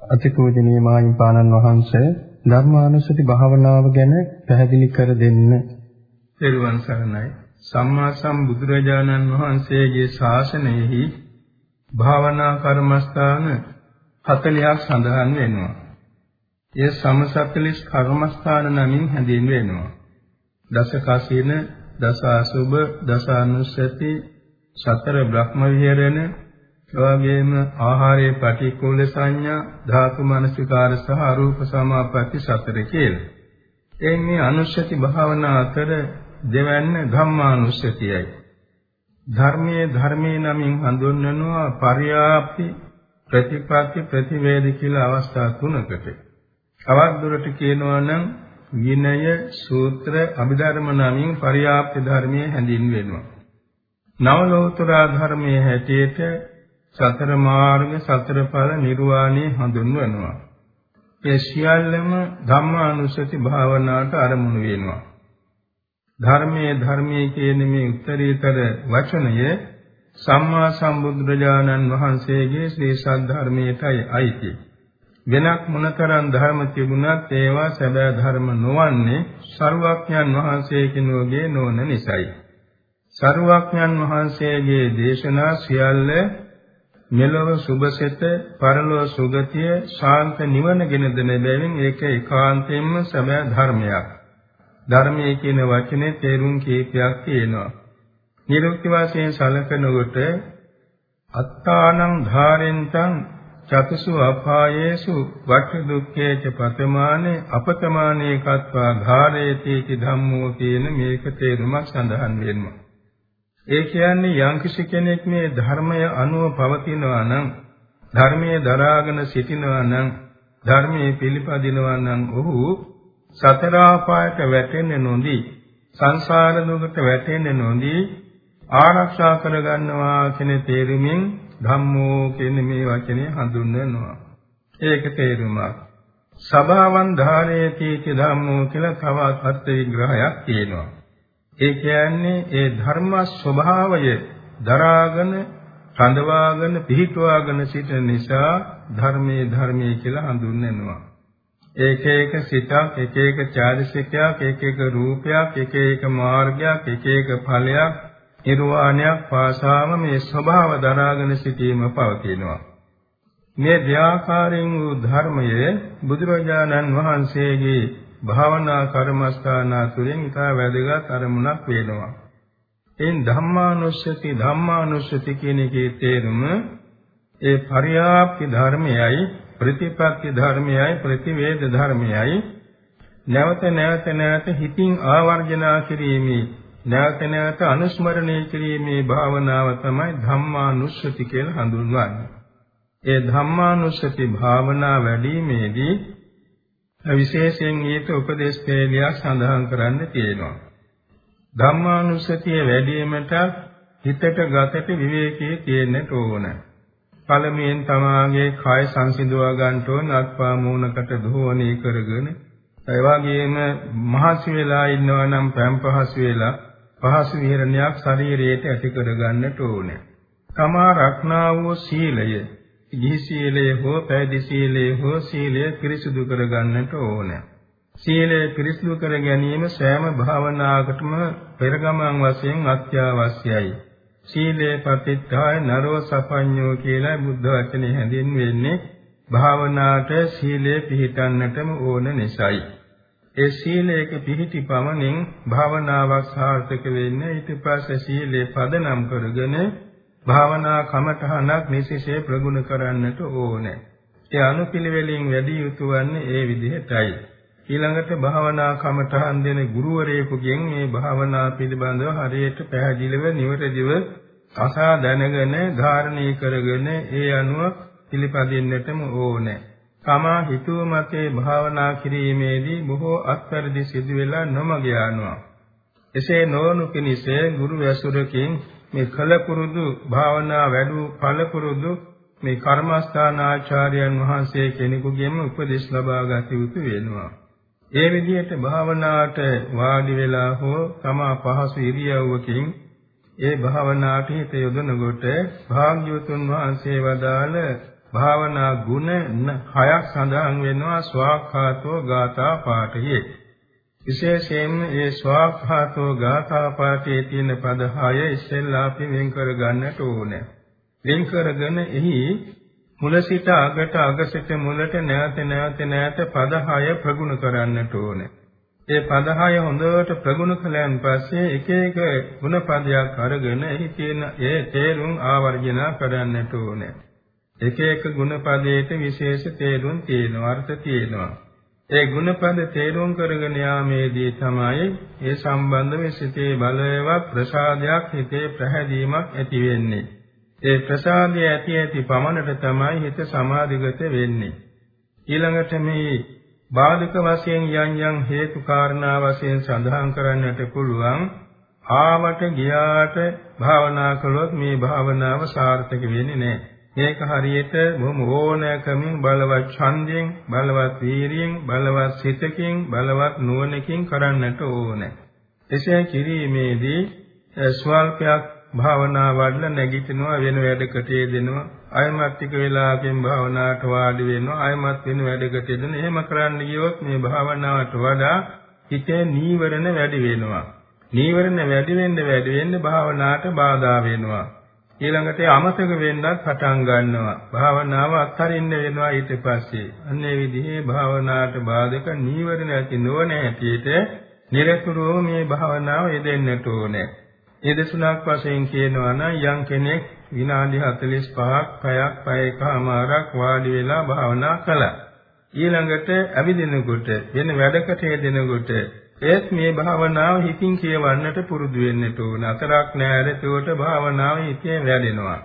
අතිපූජනීය මාහිමිපාණන් වහන්සේ ධර්මානුස්සති භාවනාව ගැන පැහැදිලි කර දෙන්න. පෙරවන් සරණයි. සම්මා සම්බුදුරජාණන් වහන්සේගේ ශාසනයෙහි භාවනා කර්මස්ථාන 40ක් සඳහන් වෙනවා. ඒ සමසතලිස් කර්මස්ථාන නමින් හැඳින්වෙනවා. දස කසින, දස අසුබ, දස අනුස්සති, සතර බ්‍රහ්ම විහරණ, එවාගෙම ආහාරයේ පටික්කුල සංඥා, ධාතු මනසිකාර සහ අරූප සමාපatti සතර කියලා. එයින් මේ අනුස්සති භාවනා අතර දෙවැන්න ධම්මානුස්සතියයි. ධර්මයේ ධර්මයේ නමින් හඳුන්වනවා පරියාප්ති ප්‍රතිපatti ප්‍රතිවේද කියලා අවස්ථා තුනකට. තවත් දුරට කියනවා නම් විනය සූත්‍ර අභිධර්ම නමින් පරියාප්ති ධර්මයේ හැඳින්වෙනවා. නව ලෝතර ධර්මයේ හැටියට සතර මාර්ග සතර ඵල නිර්වාණය හඳුන්වනවා. ඒ සියල්ලම ධම්මානුස්සති භාවනාවට අරමුණු වෙනවා. ධර්මයේ ධර්මයේ කියන මේ උත්තරීතර වචනය සම්මා සම්බුදුරජාණන් වහන්සේගේ ශ්‍රී සද්ධර්මයටයි අයිති. වෙනක් මොනතරම් ධර්ම තිබුණත් ඒවා සැබෑ ධර්ම නොවන්නේ සරුවක්ඥන් වහන්සේ කිනුවගේ නොවන නිසායි. සරුවක්ඥන් වහන්සේගේ දේශනා සියල්ල මෙලොව සුභසිත පරලොව සුගතිය ශාන්ත නිවන ගෙන දෙන බැවින් ඒක ඒකාන්තයෙන්ම සැබෑ ධර්මයක්. ධර්මයේ කියන වචනේ තේරුම් කීපයක් තියෙනවා. නිරුක්ති වශයෙන් සලකනකොට අත්තානං ධාරෙන්තං චතුසු අපායේසු වට දුක්ඛේච පතමානේ අපතමානේ කତ୍වා ධාරේති ධම්මෝ කියන මේක තේරුමක් සඳහන් වෙනවා. ඒ කියන්නේ යම්කිසි කෙනෙක් මේ ධර්මය අනුව පවතිනවා නම් ධර්මයේ දරාගෙන සිටිනවා නම් ධර්මයේ පිළිපදිනවා නම් ඔහු සතර ආපායට වැටෙන්නේ නොදී සංසාර දුකට වැටෙන්නේ නොදී ආරක්ෂා කරගන්නවා කියන තේරුමින් ධම්මෝ කියන මේ වචනේ හඳුන්වනවා. ඒක තේරුමක්. සබාවන් ධාරේති ධම්මෝ කියලා තවත් අර්ථ විග්‍රහයක් තියෙනවා. ඒ කියන්නේ ඒ ධර්ම ස්වභාවය දරාගෙන රඳවාගෙන පිහිටුවාගෙන සිටින නිසා ධර්මයේ ධර්මයේ කියලා හඳුන්වනවා. එක එක සිතක් එක එක චාරිත්‍රයක් එක එක රූපයක් එක එක මාර්ගයක් එක එක ඵලයක් නිර්වාණයක් පාසාම මේ ස්වභාව දරාගෙන සිටීම පවතිනවා. මේ දෙආකාරයෙන් වූ ධර්මයේ බුදුරජාණන් වහන්සේගේ භාවනා කර්මස්ථාන තුළින් ඉතා වැදගත් අරමුණක් වෙනවා. එයින් ධම්මානුස්සති ධම්මානුස්සති කියන එකේ තේරුම ඒ පරියාප්ති ධර්මයයි ප්‍රතිපත්ති ධර්මයයි ප්‍රතිවේද ධර්මයයි නැවත නැවත නැවත හිතින් ආවර්ජනා කිරීමේ නැවත නැවත අනුස්මරණය කිරීමේ භාවනාව තමයි ධම්මානුස්සති කියලා හඳුන්වන්නේ. ඒ ධම්මානුස්සති භාවනා වැඩිීමේදී විශේෂයෙන් ඊට උපදේශ පේලියක් සඳහන් කරන්න තියෙනවා. ධම්මානුස්සතිය වැඩිවීමට හිතට ගතට විවේකී තියෙන්නට ඕන. පළමුවෙන් තමාගේ කාය සංසිඳවා ගන්න ඕන අත්පා මූණකට ධෝවණී කරගෙන ඒ වගේම මහසි වෙලා ඉන්නවා නම් පෑම්පහසු වෙලා පහසු විහරණයක් ශරීරයට ඇති කර ගන්නට ඕනේ. තමා රක්නා වූ සීලය ගිහි සීලය හෝ පැවිදි සීලය හෝ සීලය පිරිසුදු කර ගන්නට ඕන. සීලය පිරිසුදු කර ගැනීම සෑම භාවනාවකටම පෙරගමන් වශයෙන් අත්‍යවශ්‍යයි. සීලේ පතිත්තාය නරෝ සපඤ්ඤෝ කියලා බුද්ධ වචනේ හැඳින්වෙන්නේ භාවනාවට සීලය පිහිටන්නටම ඕන නිසායි. ඒ සීලයක පිහිටි පමණින් භාවනාවක් සාර්ථක වෙන්නේ ඊට පස්සේ සීලේ පදනම් කරගෙන භාවනා කමඨහනක් නිසිසේ ප්‍රගුණ කරන්නට ඕනේ. ඒ අනුපිළිවෙලින් වැඩි යුතු වන්නේ ඒ විදිහටයි. ඊළඟට භාවනා කමඨහන් දෙන ගුරුවරයෙකුගෙන් මේ භාවනා පිළිබඳව හරියට පැහැදිලිව නිවැරදිව අසා දැනගෙන ධාරණය කරගෙන ඒ අනුව පිළිපදින්නටම ඕනේ. තමා හිතුව මතේ භාවනා කිරීමේදී බොහෝ අත්පැරදි සිදු වෙලා නොමග යනවා. එසේ නොවනු පිණිස ගුරු ඇසුරකින් මේ කලපුරුදු භාවනා වැඩු ඵලපුරුදු මේ කර්මස්ථාන ආචාර්යයන් වහන්සේ කෙනෙකුගෙන් උපදෙස් ලබා ගත යුතු වෙනවා. ඒ විදිහට භාවනාවට වාඩි වෙලා හෝ තමා පහසු ඉරියව්වකින් ඒ භාවනාවට හිත යොදනකොට භාග්‍යවතුන් වහන්සේ වදාළ භාවනා ගුණ හයක් සඳහන් වෙනවා ස්වාක්ඛාතෝ ගාථා පාඨයේ. විශේෂයෙන්ම ඒ ස්වාක්ඛාතෝ ගාථා පාඨයේ තියෙන පද හය ඉස්සෙල්ලා අපි වෙන් කර ගන්නට ඕනේ. වෙන් කරගෙන එහි මුල සිට අගට අග සිට මුලට නැවත නැවත නැවත පද හය ප්‍රගුණ කරන්නට ඕනේ. ඒ පද හය හොඳට ප්‍රගුණ කළයන් පස්සේ එක එක ගුණ පදයක් අරගෙන එහි තියෙන ඒ තේරුම් ආවර්ජන කරන්නට ඕනේ. එක එක ගුණ පදයට විශේෂ තේරුම් තියෙනවා අර්ථ තියෙනවා. ඒ ගුණපද තේරුම් කරගෙන යාමේදී තමයි ඒ සම්බන්ධව සිතේ බලවත් ප්‍රසාදයක් හිතේ ප්‍රහැදීමක් ඇති වෙන්නේ. ඒ ප්‍රසාදය ඇති ඇති පමණට තමයි හිත සමාධිගත වෙන්නේ. ඊළඟට මේ බාධක වශයෙන් යම් යම් හේතු කාරණා වශයෙන් සඳහන් කරන්නට පුළුවන් ආවට ගියාට භාවනා කළොත් මේ භාවනාව සාර්ථක වෙන්නේ නැහැ. මේක හරියට බොහොම ඕනෑකමින් බලවත් ඡන්දයෙන් බලවත් වීරියෙන් බලවත් සිතකින් බලවත් නුවණකින් කරන්නට ඕනේ. එසේ කිරීමේදී ස්වල්පයක් භාවනා වඩලා නැගිටිනවා වෙන වැඩකට යෙදෙනවා. අයමත් ටික වෙලාවකින් භාවනාවට වාඩි වෙනවා අයමත් වෙන වැඩකට යෙදෙන එහෙම කරන්න ගියොත් මේ භාවනාවට වඩා හිතේ නීවරණ වැඩි වෙනවා. නීවරණ වැඩි වෙන්න වැඩි වෙන්න භාවනාවට බාධා වෙනවා. ඊළඟට අමතක වෙන්නත් පටන් ගන්නවා. භාවනාව අත්හරින්න වෙනවා ඊට පස්සේ. අන්නේ විදිහේ භාවනාවට බාධක නීවරණ ඇති නොවන හැටියට නිරතුරුව මේ භාවනාව යෙදෙන්නට ඕනේ. ඒ දෙසුණක් වශයෙන් කියනවා නම් යම් කෙනෙක් විනාඩි 45ක් පැයක් පැයකමාරක් වාඩි වෙලා භාවනා කළා. ඊළඟට ඇවිදිනකොට වෙන වැඩකට යෙදෙනකොට ඒත් මේ භාවනාව හිතින් කියවන්නට පුරුදු වෙන්නට ඕන. අතරක් නෑර එතකොට භාවනාව හිතේ වැඩෙනවා.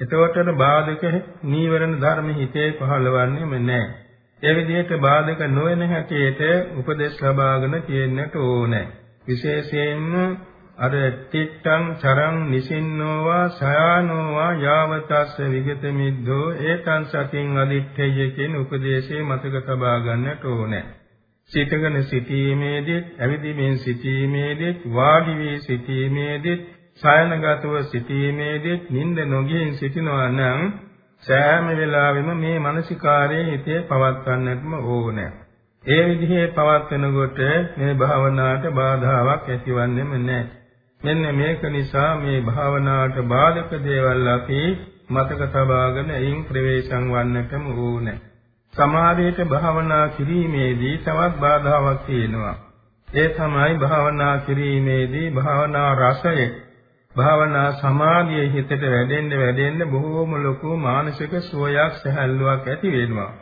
එතකොට බාධක නීවරණ ධර්ම හිතේ පහළවන්නේම නෑ. ඒ විදිහට බාධක නොවන හැටියට උපදේශ ලබාගෙන තියෙන්නට ඕනේ. විශේෂයෙන්ම අර තිත්තං චරං නිසින්නෝවා සයානෝවා යාවතස්ස විගත මිද්දෝ ඒතං සතින් අදිත්තේය කියන උපදේශය මතක තබා ගන්නට ඕනේ. සිතගෙන සිටීමේදීත් ඇවිදිමින් සිටීමේදීත් වාඩි වී සිටීමේදීත් සයනගතව සිටීමේදීත් නිින්ද නොගින් සිටිනවා නම් සෑම වෙලාවෙම මේ මානසිකාරයේ හිතේ පවත්වන්නටම ඕනේ. ඒ විදිහේ පවත්වනකොට මේ භාවනාවට බාධාවක් ඇතිවන්නේම නැහැ. මෙන්න මේක නිසා මේ භාවනාවට බාධක දේවල් අපි මතක තබාගෙන එයින් ප්‍රවේශම් වන්නටම ඕනේ. සමාධියට භාවනා කිරීමේදී තවත් බාධාවක් තියෙනවා. ඒ තමයි භාවනා කිරීමේදී භාවනා රසය භාවනා සමාධිය හිතට වැඩෙන්න වැඩෙන්න බොහෝම ලොකු මානසික සුවයක් සැහැල්ලුවක් ඇති වෙනවා.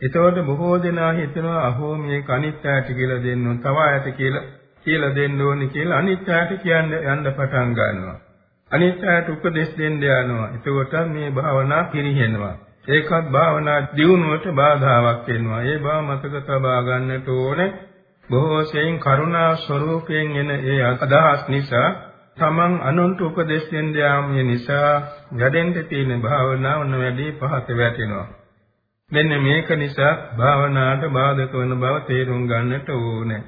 එතකොට බොහෝ දෙනා හිතනවා අහෝ මේ කනිත්‍යයට කියලා දෙන්න ඕන, තව ආයත කියලා කියලා දෙන්න ඕනි කියලා අනිත්‍යයට කියන්න යන්න පටන් ගන්නවා. අනිත්‍යයට උපදෙස් දෙන්න යනවා. එතකොට මේ භාවනා පිරිහෙනවා. ඒකත් භාවනා දියුණුවට බාධාවක් වෙනවා. ඒ බව මතක තබා ගන්නට ඕනේ. බොහෝ සෙයින් කරුණා ස්වરૂපයෙන් එන ඒ අදහස් නිසා තමන් අනුන්ට උපදෙස් දෙන්න යාමේ නිසා වැඩෙන්න තියෙන භාවනාව නොවැඩි පහත වැටෙනවා. මෙන්න මේක නිසා භාවනාවට බාධක වන බව තේරුම් ගන්නට ඕනේ.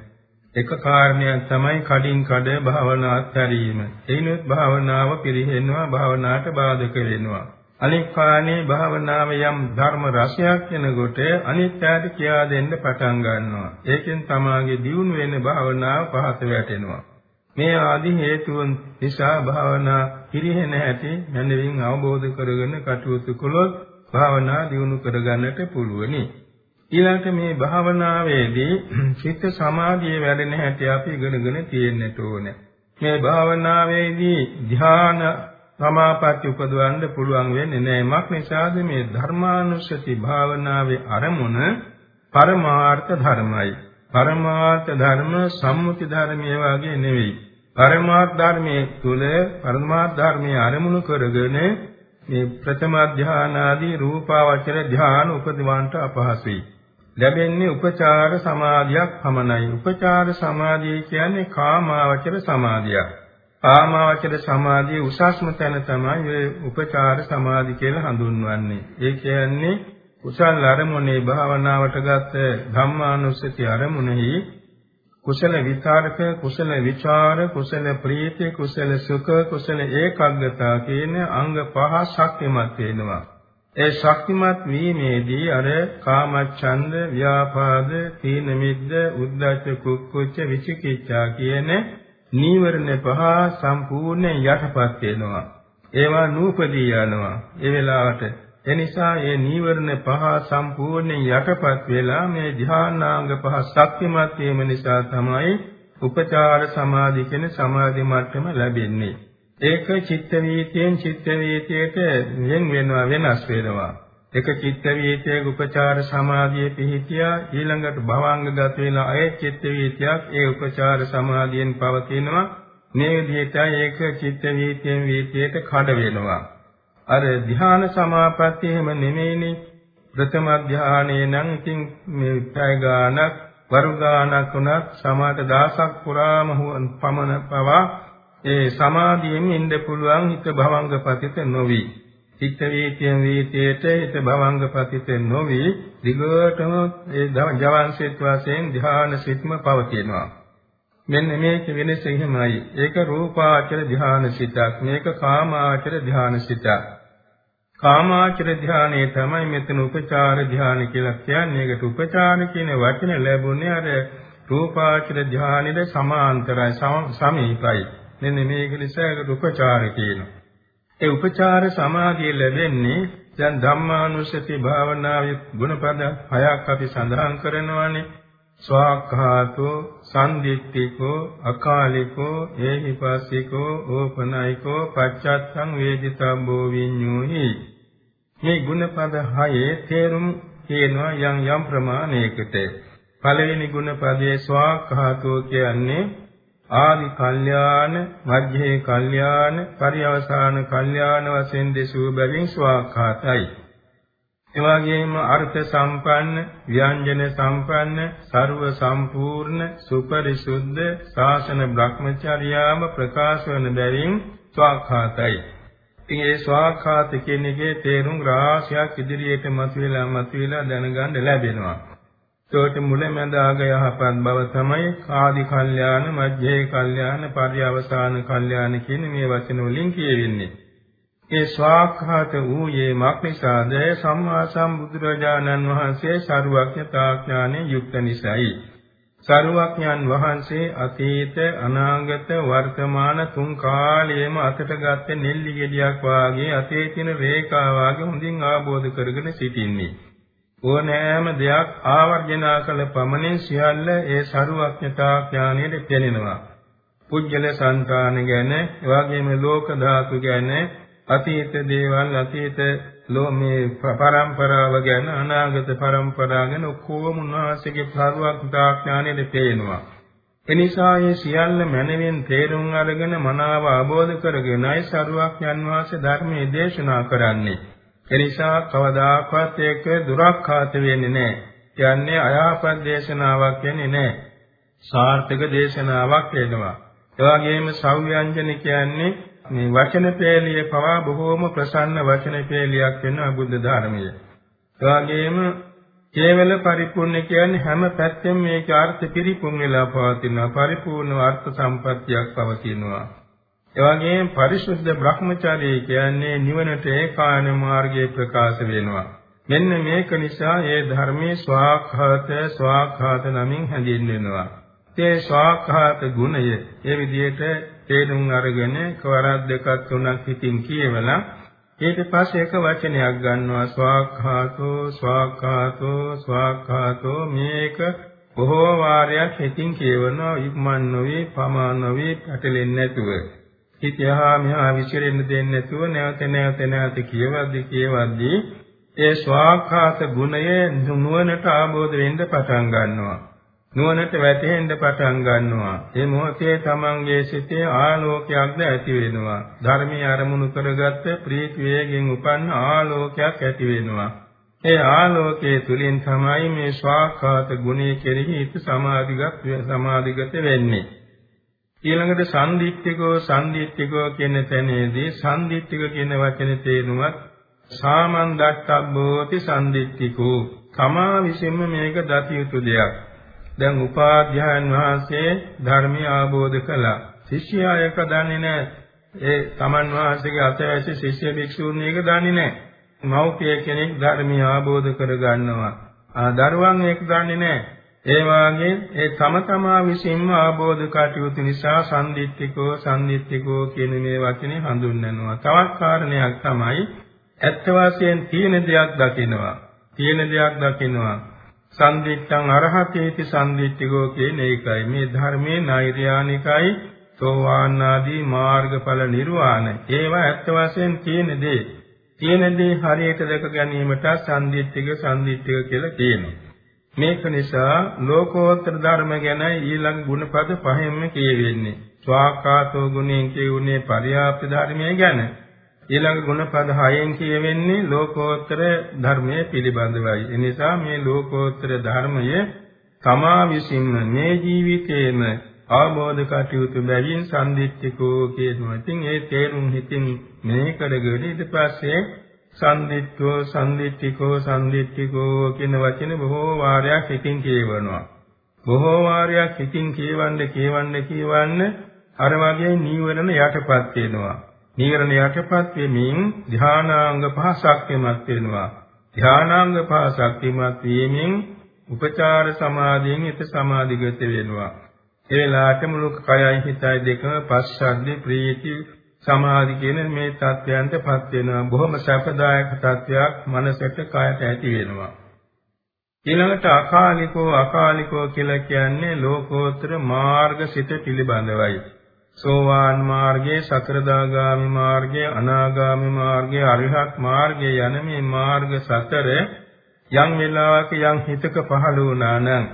එක කාරණයක් තමයි කඩින් කඩ භාවනා අත්හැරීම. එයිනොත් භාවනාව පිරිහෙනවා භාවනාවට බාධක වෙනවා. අනික් කාණේ භාවනාව යම් ධර්ම රසයක් වෙනකොට අනිත්‍යයට කියා දෙන්න පටන් ගන්නවා. ඒකෙන් තමාගේ දියුණු වෙන භාවනාව පහත වැටෙනවා. මේ ආදි හේතුන් නිසා භාවනා පිරිහෙන හැටි මනවින් අවබෝධ කරගෙන කටයුතු කළොත් භාවනා දියුණු කරගන්නට පුළුවනි. ඊළඟට මේ භාවනාවේදී චිත්ත සමාධිය වැඩෙන හැටි අපි ඉගෙනගෙන තියෙන්නට ඕනේ. මේ භාවනාවේදී ධ්‍යාන සමාපatti උපදවන්න පුළුවන් වෙන්නේ නැහැ. මක් නිසාද මේ ධර්මානුස්සති භාවනාවේ අරමුණ පරමාර්ථ ධර්මයි. පරමාර්ථ ධර්ම සම්මුති ධර්මයේ වාගේ නෙවෙයි. පරමාර්ථ ධර්මයේ තුල පරමාර්ථ ධර්මයේ අරමුණු කරගෙන මේ ප්‍රථම ධානාදී රූපාවචර ධාන උපදිවන්ට අපහසුයි. ලැබෙන්නේ උපචාර සමාධියක් පමණයි. උපචාර සමාධිය කියන්නේ කාමාවචර සමාධියක්. කාමාවචර සමාධියේ උසස්ම තැන තමයි ඔය උපචාර සමාධි කියලා හඳුන්වන්නේ. ඒ කියන්නේ කුසල අරමුණේ භාවනාවට ගත ධම්මානුස්සති අරමුණෙහි කුසල විචාරක කුසල විචාර කුසල ප්‍රීති කුසල සුඛ කුසල ඒකාග්‍රතාව කියන අංග පහ ශක්තිමත් වෙනවා. ඒ ශක්තිමත් වීමේදී අර කාමච්ඡන්ද, ව්‍යාපාද, තීන මිද්ද, උද්ධච්ච, කුක්කුච්ච, විචිකිච්ඡා කියන නීවරණ පහ සම්පූර්ණයෙන් යටපත් වෙනවා. ඒවා නූපදී යනවා. ඒ වෙලාවට එනිසා මේ නීවරණ පහ සම්පූර්ණයෙන් යටපත් වෙලා මේ ධ්‍යානාංග පහ ශක්තිමත් වීම නිසා තමයි උපචාර සමාධි කියන සමාධි මට්ටම ලැබෙන්නේ. ඒක චිත්ත වීතියෙන් චිත්ත වීතියට වෙන වෙනවා වෙනස් වෙනවා. එක චිත්ත වීතියක උපචාර සමාධියේ පිහිටියා ඊළඟට භවංගගත වෙලා අය චිත්ත වීතියක් ඒ උපචාර සමාධියෙන් පවතිනවා. මේ විදිහට ඒක චිත්ත වීතියෙන් වීතියට කඩ වෙනවා. අර ධ්‍යාන සමාපත්තිය එහෙම නෙමෙයිනේ. ප්‍රථම ධ්‍යානයේ නම් ඉතින් මේ පැය ගානක් වරු ගානක් උනත් සමාත දහසක් පුරාම පමණ පවා ඒ සමාධියෙන් ඉන්න පුළුවන් හිත භවංග පතිත නොවි. චිත්ත වීතියෙන් වීතියට හිත භවංග පතිත නොවි දිගටම ඒ ජවන්සිත වශයෙන් ධ්‍යාන සිත්ම පවතිනවා. මෙන්න මේක වෙනස එහෙමයි. ඒක රූපාචර ධ්‍යාන සිතක්. මේක කාමාචර ධ්‍යාන සිතක්. කාමාචර ධ්‍යානයේ තමයි මෙතන උපචාර ධ්‍යාන කියලා කියන්නේ. ඒකට උපචාර කියන වචනේ ලැබුණේ අර රූපාචර ධ්‍යානෙද සමාන්තරයි සමීපයි. මෙන්න මේක නිසා ඒකට උපචාර කියනවා. ඒ උපචාර සමාධිය ලැබෙන්නේ දැන් ධම්මානුස්සති භාවනාවේ ගුණපද හයක් අපි සඳහන් කරනවානේ. ස්වාඛාතෝ සම්දිත්තිකෝ අකාලිකෝ ඒහිපස්සිකෝ ඕපනයිකෝ පච්චත්තං වේදිතබ්බෝ විඤ්ඤෝහි මේ ගුණපද හයේ තේරුම් කියනවා යම් යම් ප්‍රමාණයකට පළවෙනි ගුණපදයේ ස්වාඛාතෝ කියන්නේ ආදි කල්යාණ මධ්‍යේ කල්යාණ පරිවසාන කල්යාණ වශයෙන් දෙසූ බැවින් ස්වාඛාතයි. එවාගෙම අර්ථ සම්පන්න ව්‍යංජන සම්පන්න ਸਰව සම්පූර්ණ සුපරිසුද්ධ ශාසන බ්‍රහ්මචර්යාව ප්‍රකාශ වන බැවින් ස්වාඛාතයි. ඉතින් ඒ ස්වාඛාත කියන එකේ තේරුම් රාශියක් ඉදිරියට මතුවලා මතුවලා දැනගන්න ලැබෙනවා. සෝට මුලැමැදාග යහපත් බව තමයි කාදි කල්යාණ, මජ්ජේ කල්යාණ, පරියවසාන කල්යාණ කියන මේ වචන වලින් කියවෙන්නේ. ඒ ස්වාක්ඛාත වූයේ මක්නිසාද සම්මා සම්බුදුරජාණන් වහන්සේ ਸਰුවඥතාඥානෙ යුක්ත නිසයි. සරුවඥන් වහන්සේ අතීත අනාගත වර්තමාන තුන් කාලයේම අතට ගත්තේ නෙල්ලි ගෙඩියක් වාගේ අතේ තියෙන රේඛා වාගේ හොඳින් ආબોධ කරගෙන සිටින්නේ. ඕනෑම දෙයක් ආවර්ජනා කළ පමණින් සියල්ල ඒ සරුවඥතා ඥානයට පෙනෙනවා. පුජ්‍යල සංකාන ගැන, එවාගෙම ලෝක ධාතු ගැන, අතීත දේවල්, අතීත ලෝමේ පරම්පරාව ගැන, අනාගත පරම්පරාව ගැන ඔක්කොම උන්වහන්සේගේ සරුවඥතා ඥානයට පේනවා. එනිසා මේ සියල්ල මනමින් තේරුම් අරගෙන මනාව අවබෝධ කරගෙනයි සරුවඥන් වහන්සේ ධර්මයේ දේශනා කරන්නේ. එනිසා කවදාකවත් ඒක දුරක්ඛාත වෙන්නේ නැහැ. කියන්නේ අයාපත් දේශනාවක් වෙන්නේ නැහැ. සාර්ථක දේශනාවක් වෙනවා. ඒ වගේම සෞව්‍යංජන කියන්නේ මේ වචන පේළිය පවා බොහෝම ප්‍රසන්න වචන පේළියක් වෙනවා බුද්ධ ධර්මයේ. ඒ වගේම කේවල පරිපූර්ණ කියන්නේ හැම පැත්තෙම මේක අර්ථ පිරිපුන් වෙලා පවතිනවා. පරිපූර්ණ අර්ථ සම්පත්තියක් පවතිනවා. එවැගේම පරිශුද්ධ බ්‍රහ්මචාරී කියන්නේ නිවනට ඒකායන මාර්ගයේ ප්‍රකාශ වෙනවා. මෙන්න මේක නිසා ඒ ධර්මයේ ස්වාඛාත ස්වාඛාත නමින් හැඳින්වෙනවා. ඒ ස්වාඛාත ගුණය ඒ විදිහට තේරුම් අරගෙන කවරක් දෙකක් තුනක් හිතින් කියවලා ඊට පස්සේ එක වචනයක් ගන්නවා ස්වාඛාතෝ ස්වාඛාතෝ ස්වාඛාතෝ මේක බොහෝ වාරයක් හිතින් කියවනවා ඉක්මන් නොවේ පමා නොවේ පැටලෙන්නේ නැතුව හිත යහා මෙහා විසිරෙන්න දෙන්නේ නැතුව නැවත නැවත නැවත කියවද්දි කියවද්දි ඒ ස්වාඛාත ගුණය නුවණට ආબોධ වෙන්න පටන් ගන්නවා. නුවණට වැටහෙන්න පටන් ගන්නවා. ඒ මොහොතේ තමන්ගේ සිතේ ආලෝකයක්ද ඇති වෙනවා. ධර්මයේ අරමුණු කරගත්ත ප්‍රීති වේගෙන් උපන්න ආලෝකයක් ඇති වෙනවා. ඒ ආලෝකයේ තුලින් තමයි මේ ස්වාඛාත ගුණය කෙරෙහි හිත සමාධිගත සමාධිගත වෙන්නේ. ඊළඟට සම්දිත්තිකෝ සම්දිත්තිකෝ කියන තැනේදී සම්දිත්තික කියන වචනේ තේරුමත් සාමන්දට්ඨබ්බෝති සම්දිත්තිකෝ තමා විසින්ම මේක දති යුතු දෙයක්. දැන් උපාධ්‍යායන් වහන්සේ ධර්මය ආબોධ කළා. ශිෂ්‍යයා ඒක දන්නේ නැහැ. ඒ තමන් වහන්සේගේ අතවැසි ශිෂ්‍ය භික්ෂූන් මේක දන්නේ නැහැ. මෞඛ්‍ය කෙනෙක් ධර්මය ආબોධ කර ගන්නවා. ආ දරුවන් ඒක දන්නේ නැහැ. ඒ වාගේ ඒ තම තමා විසින්ම ආબોධ කටයුතු නිසා සම්දිත්තිකෝ සම්දිත්තිකෝ කියන මේ වචනේ හඳුන්වනවා. තවත් කාරණයක් තමයි ඇත්ත වශයෙන් තියෙන දෙයක් දකිනවා. තියෙන දෙයක් දකිනවා. සම්දිත්තං අරහතේති සම්දිත්තිකෝ කියන එකයි. මේ ධර්මයේ නෛර්යානිකයි සෝවාන් ආදී මාර්ගඵල නිර්වාණ. ඒවා ඇත්ත වශයෙන් තියෙන දේ. තියෙන දේ හරියට දැක ගැනීමට සම්දිත්තික සම්දිත්තික කියලා කියනවා. මේක නිසා ලෝකෝත්තර ධර්ම ගැන ඊළඟ ගුණපද පහෙන්ම කියවෙන්නේ. ස්වාකාතෝ ගුණයෙන් කියුනේ පරියාප්ත ධර්මය ගැන. ඊළඟ ගුණපද හයෙන් කියවෙන්නේ ලෝකෝත්තර ධර්මයේ පිළිබඳවයි. ඒ නිසා මේ ලෝකෝත්තර ධර්මය තමා විසින්ම මේ ජීවිතේම ආબોධ කටයුතු බැවින් සම්දිත්තිකෝ කියනවා. ඉතින් ඒ තේරුම් හිතින් මේ කරගෙන ඊට පස්සේ සම්දිත්වෝ සම්දිත්තිකෝ සම්දිත්තිකෝ කියන වචන බොහෝ වාරයක් එකකින් කියවනවා. බොහෝ වාරයක් එකකින් කියවන්න කියවන්න කියවන්න අර වගේ නීවරණ යටපත් වෙනවා. නීවරණ යටපත් වෙමින් ධානාංග පහ ශක්තිමත් වෙනවා. ධානාංග පහ ශක්තිමත් වීමෙන් උපචාර සමාධියෙන් හිත සමාධිගත වෙනවා. ඒ වෙලාවට මුළු කයයි හිතයි දෙකම පස්සද්ධි ප්‍රීති සමාධි කියන මේ தත්වයන්ටපත් වෙනවා. බොහොම සැපදායක තත්වයක් මනසට කයට ඇති වෙනවා. ඊළඟට අකාලිකෝ අකාලිකෝ කියලා කියන්නේ ලෝකෝත්තර මාර්ග සිත පිළිබඳවයි. සෝවාන් මාර්ගයේ සතරදාගාමි මාර්ගයේ අනාගාමි මාර්ගයේ අරිහත් මාර්ගයේ යන මේ මාර්ග සතර යම් වෙලාවක යම් හිතක පහළ වුණා නම්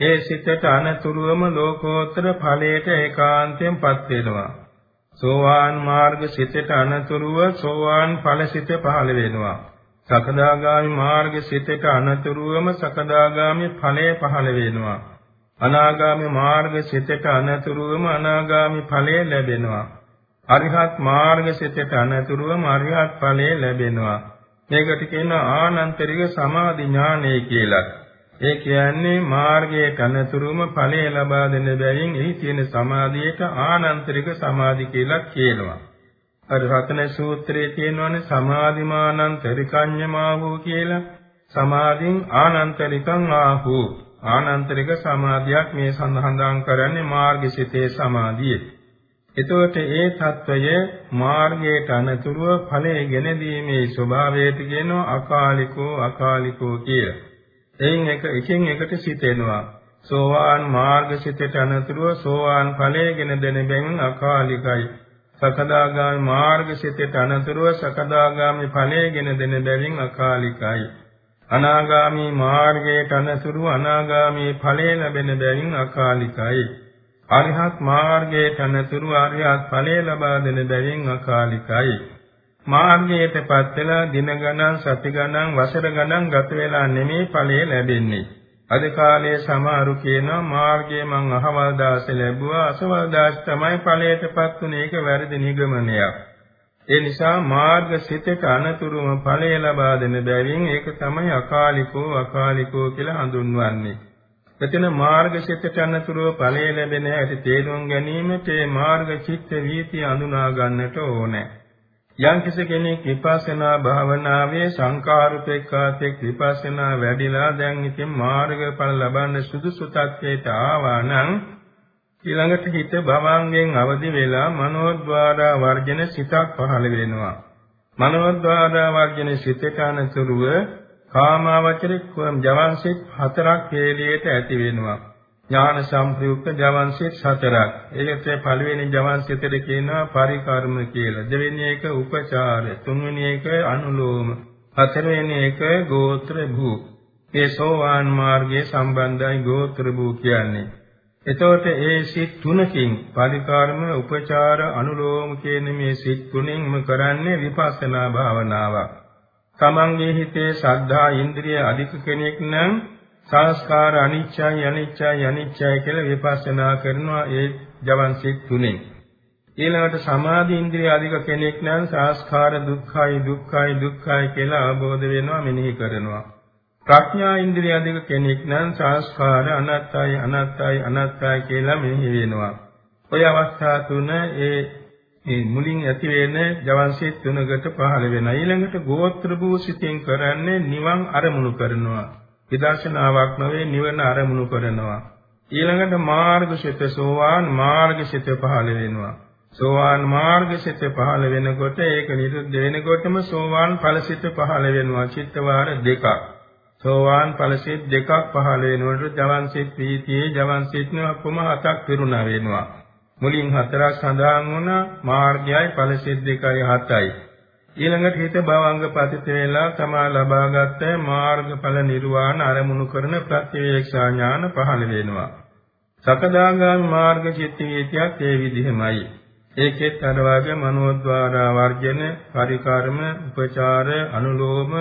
ඒ සිතට අනතුරුවම ලෝකෝත්තර ඵලයට ඒකාන්තයෙන්පත් වෙනවා. සෝවාන් මාර්ග සිතට අනතුරුව සෝවාන් ඵල සිත පහළ වෙනවා. සකදාගාමි මාර්ග සිතට අනතුරුවම සකදාගාමි ඵලය පහළ වෙනවා. අනාගාමි මාර්ග සිතට අනතුරුවම අනාගාමි ඵලය ලැබෙනවා. අරිහත් මාර්ග සිතට අනතුරුවම අරිහත් ඵලය ලැබෙනවා. මේකට කියනවා ආනන්තරික සමාධි ඥානය කියලා. ඒ කියන්නේ මාර්ගයේ කනතුරුම ඵලය ලබා දෙන බැවින් එහි තියෙන සමාධියට ආනන්තරික සමාධි කියලා කියනවා. අර රතන සූත්‍රයේ තියෙනවනේ සමාධිමානන්තරිකඤ්ඤමාහෝ කියලා. සමාධින් ආනන්තරිකං ආහූ. ආනන්තරික සමාධියක් මේ සඳහන් කරන්නේ මාර්ගසිතේ සමාධියේ. එතකොට ඒ తত্ত্বය මාර්ගයට අනතුරුව ඵලයේ ගෙන දීමේ ස්වභාවයට කියනවා අකාලිකෝ අකාලිකෝ කියලා. එයින් එක එකින් එකට සිතෙනවා. සෝවාන් මාර්ග සිතට අනතුරුව සෝවාන් ඵලයේගෙන දෙන බැවින් අකාලිකයි. සකදාගාමි මාර්ග සිතට අනතුරුව සකදාගාමි ඵලයේගෙන දෙන බැවින් අකාලිකයි. අනාගාමි මාර්ගයට අනතුරුව අනාගාමි ඵලය ලැබෙන බැවින් අකාලිකයි. අරිහත් මාර්ගයට අනතුරුව අරිහත් ඵලය ලබා දෙන බැවින් අකාලිකයි. මාර්ගයටපත් වෙලා දින ගණන් සති ගණන් වසර ගණන් ගත වෙලා නෙමේ ඵලය ලැබෙන්නේ. අද කාලයේ සමහරු කියනවා මාර්ගයේ මං අහවල් දාස ලැබුවා අසවල් දාස තමයි ඵලයටපත් උනේ ඒක වැරදි නිගමනයක්. ඒ නිසා මාර්ග සිතට අනතුරුම ඵලය ලබා දෙන බැවින් ඒක තමයි අකාලිකෝ අකාලිකෝ කියලා හඳුන්වන්නේ. එතන මාර්ග සිතට අනතුරුව ඵලය ලැබෙන හැටි තේරුම් ගැනීමට මාර්ග චිත්ත වීති අඳුනා ගන්නට ඕනේ. යම් කෙනෙක් විපස්සනා භාවනාවේ සංකාරුපේක්ඛාතෙක් විපස්සනා වැඩිලා දැන් ඉතින් මාර්ගඵල ලබන්න සුදුසු තත්ත්වයට ආවා නම් ඊළඟට හිත භවංගෙන් අවදි වෙලා මනෝද්වාරා වර්ජන සිතක් පහළ වෙනවා. මනෝද්වාරා වර්ජන සිතට අනතුරුව කාමාවචරික ජවන්සිත හතරක් හේලියට ඇති වෙනවා. ඥාන සම්ප්‍රයුක්ත ජවන්සිත හතරක්. ඒකට පළවෙනි ජවන්සිතට කියනවා පරිකර්ම කියලා. දෙවෙනි එක උපචාර, තුන්වෙනි එක අනුලෝම, හතරවෙනි එක ගෝත්‍ර භූ. මේ සෝවාන් මාර්ගයේ සම්බන්ධයි ගෝත්‍ර භූ කියන්නේ. එතකොට ඒ සිත් තුනකින් පරිකාරම උපචාර අනුලෝම කියන මේ සිත් තුනෙන්ම කරන්නේ විපස්සනා භාවනාවක්. තමන්ගේ හිතේ ශ්‍රද්ධා ඉන්ද්‍රිය අධික කෙනෙක් නම් සංස්කාර අනිච්චයි අනිච්චයි අනිච්චයි කියලා විපස්සනා කරනවා ඒ ජවන් සිත් තුනෙන්. ඊළඟට සමාධි ඉන්ද්‍රිය අධික කෙනෙක් නම් සංස්කාර දුක්ඛයි දුක්ඛයි දුක්ඛයි කියලා අවබෝධ වෙනවා මෙනෙහි කරනවා. ප්‍රඥා ඉන්ද්‍රිය අධික කෙනෙක් නම් සංස්කාර අනත්තයි අනත්තයි අනත්තයි කියලා මෙනෙහි වෙනවා. ඔය අවස්ථා තුන ඒ මේ මුලින් ඇති වෙන ජවන්සිත තුනකට පහළ වෙනවා. ඊළඟට ගෝත්‍ර භූසිතෙන් කරන්නේ නිවන් අරමුණු කරනවා. විදර්ශනාවක් නොවේ නිවන අරමුණු කරනවා. ඊළඟට මාර්ගසිත සෝවාන් මාර්ගසිත පහළ වෙනවා. සෝවාන් මාර්ගසිත පහළ වෙනකොට ඒක නිරුද්ධ වෙනකොටම සෝවාන් ඵලසිත පහළ වෙනවා. චිත්තවාර දෙකක්. සෝවාන් ඵලසිත දෙකක් පහළ වෙනකොට ජවන්සිත ප්‍රීතියේ ජවන්සිත නවකම හතක් පිරුණා වෙනවා. මුලින් හතරක් සඳහන් වුණා මාර්ගයයි ඵලසිත දෙකයි හතයි. ඊළඟට හිත භවංග පතිත වේලා තමා ලබාගත් මාර්ගඵල නිර්වාණ අරමුණු කරන ප්‍රත්‍යවේක්ෂා ඥාන පහළ වෙනවා. සකදාගාමි මාර්ග චිත්ත වේතියත් ඒ විදිහමයි. ඒකෙත් අර වාගේ මනෝද්වාරා වර්ජන, පරිකාරම, උපචාර, අනුලෝම,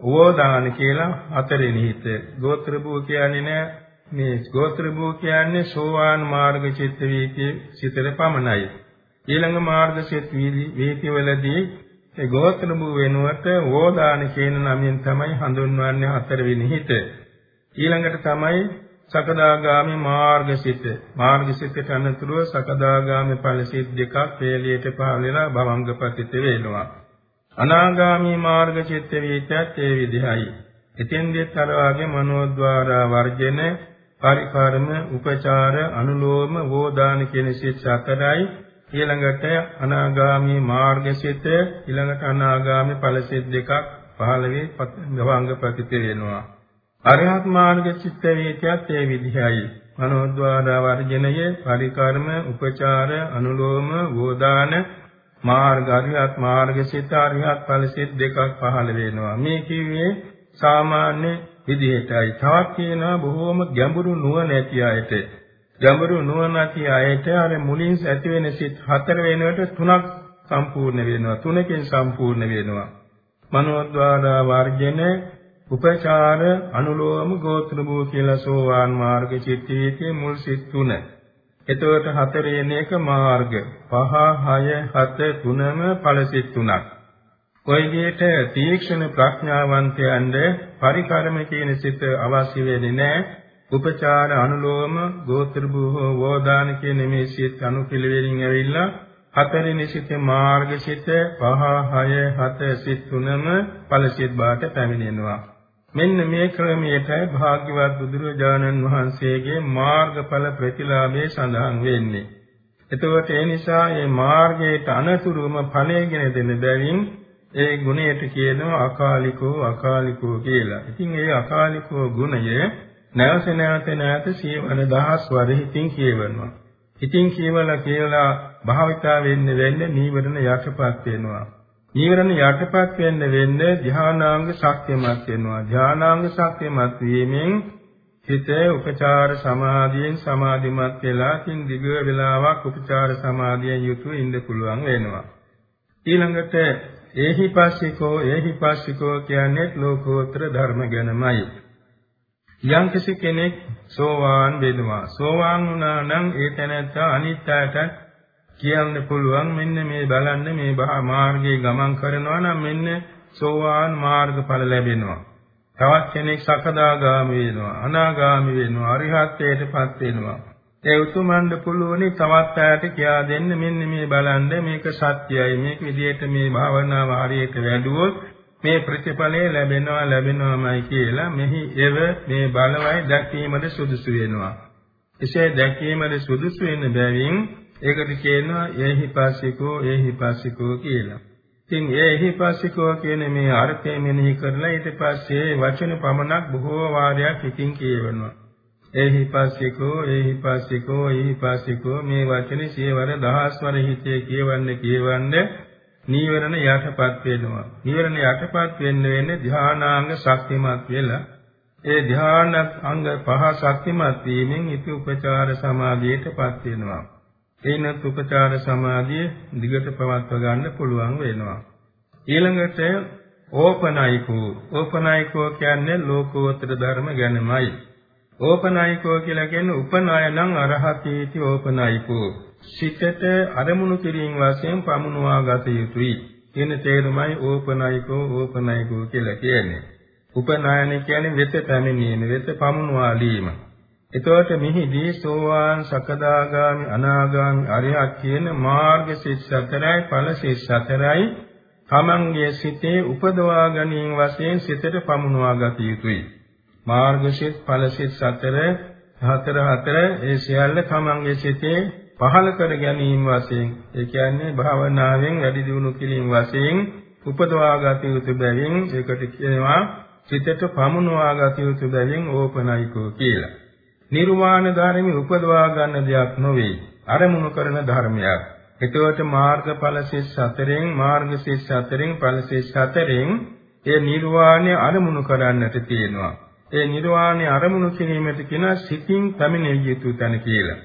ඕදාන කියලා හතරෙනි හිත. ගෝත්‍ර භූ කියන්නේ නෑ මේ ගෝත්‍ර භූ කියන්නේ සෝවාන් මාර්ග චිත්ත වේතිය සිතට පමණයි. ඊළඟ මාර්ග චිත්ත වේතිය වලදී ඒ ගෝත්‍ර භූ වෙනුවට ඕදාන කියන නමින් තමයි හඳුන්වන්නේ හතරවෙනි හිත. ඊළඟට තමයි සකදාගාමි මාර්ගසිත. මාර්ගසිතට අනතුරුව සකදාගාමි ඵලසිත දෙකක් වේලියට පහළ වෙලා භවංගපතිත වෙනවා. අනාගාමි මාර්ගසිත වේචත් ඒ විදිහයි. එතෙන්දෙත් අර වාගේ මනෝද්වාරා වර්ජන පරිකාරම උපචාර අනුලෝම වෝදාන කියන සිත් හතරයි ඊළඟට අනාගාමී මාර්ගසිත ඊළඟට අනාගාමී ඵලසිත දෙකක් පහළ වේ භවංග ප්‍රතිත වෙනවා. අරහත් මාර්ග චිත්ත වේතියත් ඒ විදිහයි. මනෝද්වාර වර්ජනයේ පරිකර්ම උපචාර අනුලෝම වෝදාන මාර්ග අරිහත් මාර්ගසිත අරිහත් ඵලසිත දෙකක් පහළ වෙනවා. මේ කිව්වේ සාමාන්‍ය විදිහටයි. තවත් කියනවා බොහෝම ගැඹුරු නුවණ ඇති අයට. ගැඹුරු නුවණැති අයට අර මුලින් ඇති වෙන සිත් හතර වෙනකොට තුනක් සම්පූර්ණ වෙනවා. තුනකින් සම්පූර්ණ වෙනවා. මනෝද්වාර වර්ජන උපචාර අනුලෝම ගෝත්‍ර භූ කියලා සෝවාන් මාර්ග චිත්තීතියේ මුල් සිත් තුන. එතකොට හතරේන එක මාර්ග. පහ හය හත තුනම ඵල සිත් තුනක්. කොයි විදිහට තීක්ෂණ ප්‍රඥාවන්තයන්ද පරිකරම කියන සිත අවශ්‍ය වෙන්නේ නැහැ. උපචාර අනුලෝම ගෝත්‍ර භූ වෝදාන කියන මේ සිත් අනුපිළිවෙලින් ඇවිල්ලා හතරෙනි සිත මාර්ග සිත පහ හය හත සිත් තුනම ඵල සිත් බාට පැමිණෙනවා මෙන්න මේ ක්‍රමයටයි භාග්‍යවත් බුදුරජාණන් වහන්සේගේ මාර්ගඵල ප්‍රතිලාභයේ සඳහන් වෙන්නේ එතකොට ඒ නිසා මේ මාර්ගයට අනතුරුම ඵලයෙන් දෙන බැවින් ඒ ගුණයට කියනවා අකාලිකෝ අකාලිකෝ කියලා. ඉතින් ඒ අකාලිකෝ ගුණය නැවත නැවත නැවත සියවන දහස් වරහිතින් කියවනවා. ඉතින් කියවලා කියලා භාවිතා වෙන්න වෙන්න නීවරණ යටපත් වෙනවා. නීවරණ යටපත් වෙන්න වෙන්න ධානාංග ශක්තියමත් වෙනවා. ධානාංග ශක්තියමත් වීමෙන් හිත උපචාර සමාධියෙන් සමාධිමත් වෙලා තින් දිග වේලාවක් උපචාර සමාධියෙන් යුතුව ඉන්න පුළුවන් වෙනවා. ඊළඟට ඒහිපස්සිකෝ ඒහිපස්සිකෝ කියන්නේ ලෝකෝත්තර ධර්ම ගැනමයි. යම් කෙනෙක් සෝවාන් වෙනවා. සෝවාන් වුණා නම් ඒ තැනත්තා අනිත්‍යයට කියන්න පුළුවන් මෙන්න මේ බලන්න මේ මාර්ගයේ ගමන් කරනවා නම් මෙන්න සෝවාන් මාර්ගඵල ලැබෙනවා. තවත් කෙනෙක් සකදාගාමි වෙනවා අනාගාමි වෙනවා අරිහත්ත්වයටපත් වෙනවා. ඒ උතුමන්ට පුළුවනි තවත් අයට කියා දෙන්න මෙන්න මේ බලන්න මේක සත්‍යයි මේක විදිහට මේ භාවනාව හරියට වැඩුවොත් මේ ප්‍රතිඵලය ලැබෙනවා ලැබෙනවාමයි කියලා මෙහි එව මේ බලවයි දැකීමද සුදුසු වෙනවා. එසේ දැකීමද සුදුසු වෙන බැවින් ඒකට කියනවා ඒහිපාසිකෝ ඒහිපාසිකෝ කියලා. ඉතින් ඒහිපාසිකෝ කියන මේ අර්ථය මෙනෙහි කරලා ඊට පස්සේ වචන පමණක් බොහෝ වාරයක් ඉතින් කියවනවා. ඒහිපාසිකෝ ඒහිපාසිකෝ ඒහිපාසිකෝ මේ වචනේ සියවර දහස් වර හිතේ කියවන්න කියවන්න නීවරණ යටපත් වෙනවා. නීවරණ යටපත් වෙන්න වෙන්නේ ධානාංග ශක්තිමත් වෙලා ඒ ධාන අංග පහ ශක්තිමත් වීමෙන් ඉති උපචාර සමාධියටපත් වෙනවා. එයිනත් උපචාර සමාධිය දිගට පවත්වා ගන්න පුළුවන් වෙනවා. ඊළඟට ඕපනයිකෝ ඕපනයිකෝ කියන්නේ ලෝකෝත්තර ධර්ම ගැනමයි. ඕපනයිකෝ කියලා කියන්නේ උපනායනං අරහතීති ඕපනයිකෝ සිතට අරමුණු කිරීම වශයෙන් පමුණවා ගත යුතුයි කියන තේරුමයි ඕපනයිකෝ ඕපනයිකෝ කියලා කියන්නේ. උපනායන කියන්නේ වෙත පැමිණීම, වෙත පමුණවාලීම. එතකොට මෙහිදී සෝවාන් සකදාගාමි අනාගාමි අරිහත් කියන මාර්ග සිත් හතරයි ඵල සිත් හතරයි තමන්ගේ සිතේ උපදවා ගැනීම වශයෙන් සිතට පමුණවා ගත යුතුයි. මාර්ග සිත් ඵල සිත් හතර හතර හතර ඒ සියල්ල තමන්ගේ සිතේ පහළ කර ගැනීම වශයෙන් ඒ කියන්නේ භාවනාවෙන් වැඩි දියුණු කිරීම වශයෙන් උපදවා ගත යුතු බැවින් ඒකට කියනවා සිතට පමුණවා ගත යුතු බැවින් ඕපනයිකෝ කියලා. නිර්වාණ ධර්මයේ උපදවා ගන්න දෙයක් නොවේ. අරමුණු කරන ධර්මයක්. එතකොට මාර්ගඵල සිස් හතරෙන් මාර්ග සිස් හතරෙන් ඵල සිස් හතරෙන් ඒ නිර්වාණය අරමුණු කරන්නට තියෙනවා. ඒ නිර්වාණය අරමුණු කිරීමට කියන සිතින් පැමිණිය යුතු තැන කියලා.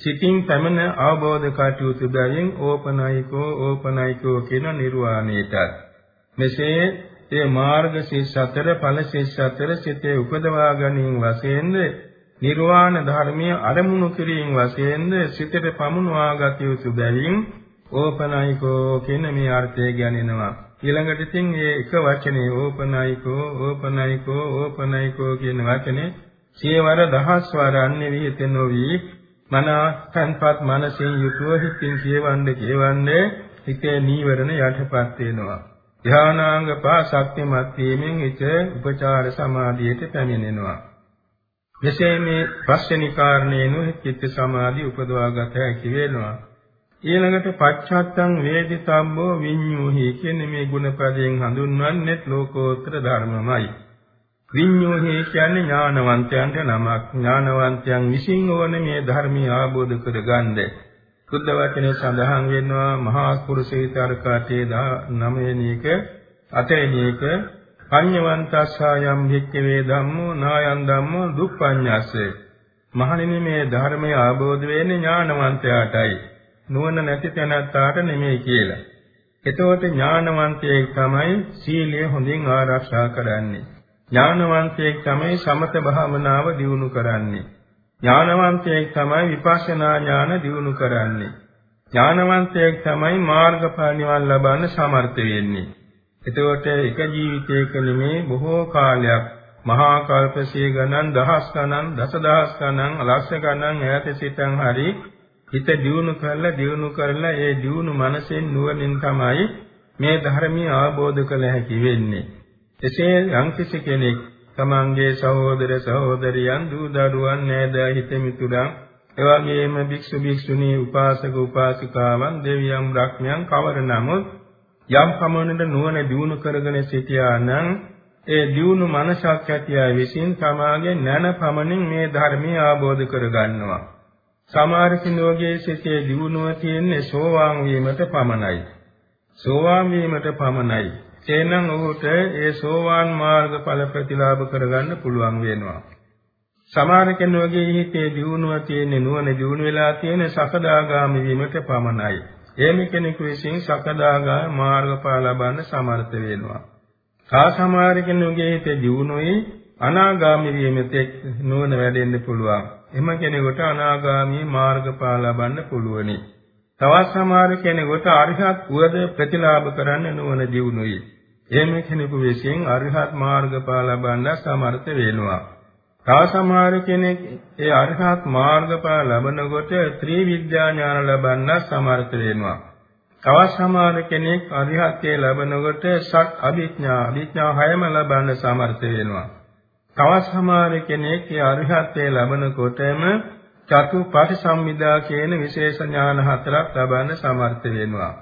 සිතින් පැමිණ අවබෝධ කටයුතු බැවින් ඕපනයිකෝ ඕපනයිකෝ කියන නිර්වාණයට. මෙසේ ඒ මාර්ග සිස් හතර ඵල සිස් හතර සිතේ උපදවා ගැනීම වශයෙන් නිර්වාණ ධර්මයේ අරමුණු කිරීම වශයෙන්ද සිතට පමුණවා ගත යුතු බැවින් ඕපනයිකෝ කියන මේ අර්ථය ගැනෙනවා. ඊළඟට ඉතින් මේ එක වචනේ ඕපනයිකෝ ඕපනයිකෝ ඕපනයිකෝ කියන වචනේ සියවර දහස් වාර අන්නේ විහිත නොවි මනසන්පත් මනසින් යුතුව හිතින් කියවන්නේ කියවන්නේ හිතේ නීවරණ යටපත් වෙනවා. ධානාංග පහ ශක්තිමත් වීමෙන් හිත උපචාර සමාධියට පැමිණෙනවා. මෙසේ මේ පස්වෙනි කාරණේනු චිත්ත සමාධි උපදවා ගත හැකි වෙනවා. ඊළඟට පච්චත්තං වේදිතම්බෝ විඤ්ඤූහි කියන්නේ මේ ගුණපදයෙන් හඳුන්වන්නේ ලෝකෝත්තර ධර්මමයි. විඤ්ඤූහි කියන්නේ ඥානවන්තයන්ට නමක්. ඥානවන්තයන් විසින් ඕන මේ ධර්මී ආબોධ කරගන්නේ. සුද්ධ වචනේ සඳහන් වෙනවා මහා පුරුෂේතරකාටේ 9 වෙනි එක 8 වෙනි එක පඤ්ඤවන්තස්සායම් භික්ඛවේ ධම්මෝ නායං ධම්මෝ දුප්පඤ්ඤස්සේ මහණෙනි මේ ධර්මය ආબોධ වෙන්නේ ඥානවන්තයාටයි නුවණ නැති තැනත්තාට නෙමෙයි කියලා. එතකොට ඥානවන්තයෙක් තමයි සීලය හොඳින් ආරක්ෂා කරන්නේ. ඥානවන්තයෙක් තමයි සමත භාවනාව දියුණු කරන්නේ. ඥානවන්තයෙක් තමයි විපස්සනා ඥාන දියුණු කරන්නේ. ඥානවන්තයෙක් තමයි මාර්ගඵල නිවන් ලබන්න සමර්ථ වෙන්නේ. එතකොට එක ජීවිතයක නෙමේ බොහෝ කාලයක් මහා කල්පසිය ගණන් දහස් ගණන් දසදහස් ගණන් ලක්ෂ ගණන් ඈත සිටන් හරි හිත දියුණු කරලා දියුණු කරලා ඒ දියුණු මනසෙන් නුවණින් තමයි මේ ධර්මී අවබෝධ කළ හැකි වෙන්නේ. එසේ යම්කිසි කෙනෙක් තමන්ගේ සහෝදර සහෝදරියන් දූ දරුවන් නෑද හිත මිතුරන් එවැගේම භික්ෂු භික්ෂුණී උපාසක උපාසිකාවන් දෙවියන් බ්‍රහ්මයන් කවර නමුත් යම් පමණකට නුවණ දියුණු කරගෙන සිටියා නම් ඒ දියුණු මනසක් ඇතිය විසින් සමාගේ නැන පමණින් මේ ධර්මය ආબોධ කරගන්නවා. සමහර කෙනෙකුගේ සිතේ දියුණුව තියෙන්නේ සෝවාන් වීමට පමණයි. සෝවාන් වීමට පමණයි. එනම් ඔහුට ඒ සෝවාන් මාර්ගඵල ප්‍රතිලාභ කරගන්න පුළුවන් වෙනවා. සමහර කෙනෙකුගේ හිතේ දියුණුව තියෙන්නේ නුවණ දියුණු වෙලා තියෙන සකදාගාමි වීමට පමණයි. එහෙම කෙනෙකු විසින් සකදාගා මාර්ගඵල ලබන්න සමර්ථ වෙනවා. තා සමහර කෙනෙකුගේ හිතේ දියුණුවේ අනාගාමී වීමෙතෙක් නුවණ වැඩෙන්න පුළුවන්. එම කෙනෙකුට අනාගාමී මාර්ගඵල ලබන්න පුළුවනි. තවත් සමහර කෙනෙකුට අරිහත් උවද ප්‍රතිලාභ කරන්න නුවණ දියුණුවේ. එහෙම කෙනෙකු විසින් අරිහත් මාර්ගඵල ලබන්න සමර්ථ වෙනවා. තව සමහර කෙනෙක් ඒ අරහත් මාර්ගඵල ලබනකොට ත්‍රිවිද්‍යා ඥාන ලබන්න සමර්ථ වෙනවා. තව සමහර කෙනෙක් අරිහත්ත්වයේ ලබනකොට සත් අභිඥා අභිඥා හයම ලබන්න සමර්ථ වෙනවා. තව සමහර කෙනෙක් ඒ අරිහත්ත්වයේ ලබනකොටම චතු පටිසම්මිදා කියන විශේෂ ඥාන හතරක් ලබන්න සමර්ථ වෙනවා.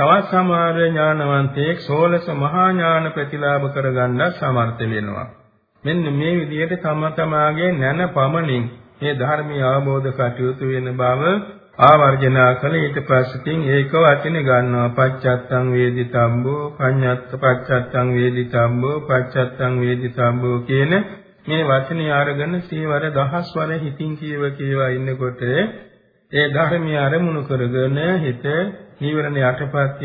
තවත් සමහර ඥානවන්තයෙක් සෝලස මහා ඥාන ප්‍රතිලාභ කරගන්න සමර්ථ වෙනවා. මෙන්න මේ විදිහට තම තමාගේ නැන පමණින් මේ ධර්මීය අවබෝධ කටයුතු වෙන බව ආවර්ජනා කළ ඊට පස්සෙකින් ඒක වචනේ ගන්නවා පච්චත්තං වේදිතම්බෝ පඤ්ඤත්ත පච්චත්තං වේදිතම්බෝ පච්චත්තං වේදිතම්බෝ කියන මේ වචනේ අරගෙන සීවර දහස් වර හිතින් කියව කියවා ඉන්නකොට ඒ ධර්මීය අරමුණු කරගෙන හිත නිවරණ යටපත්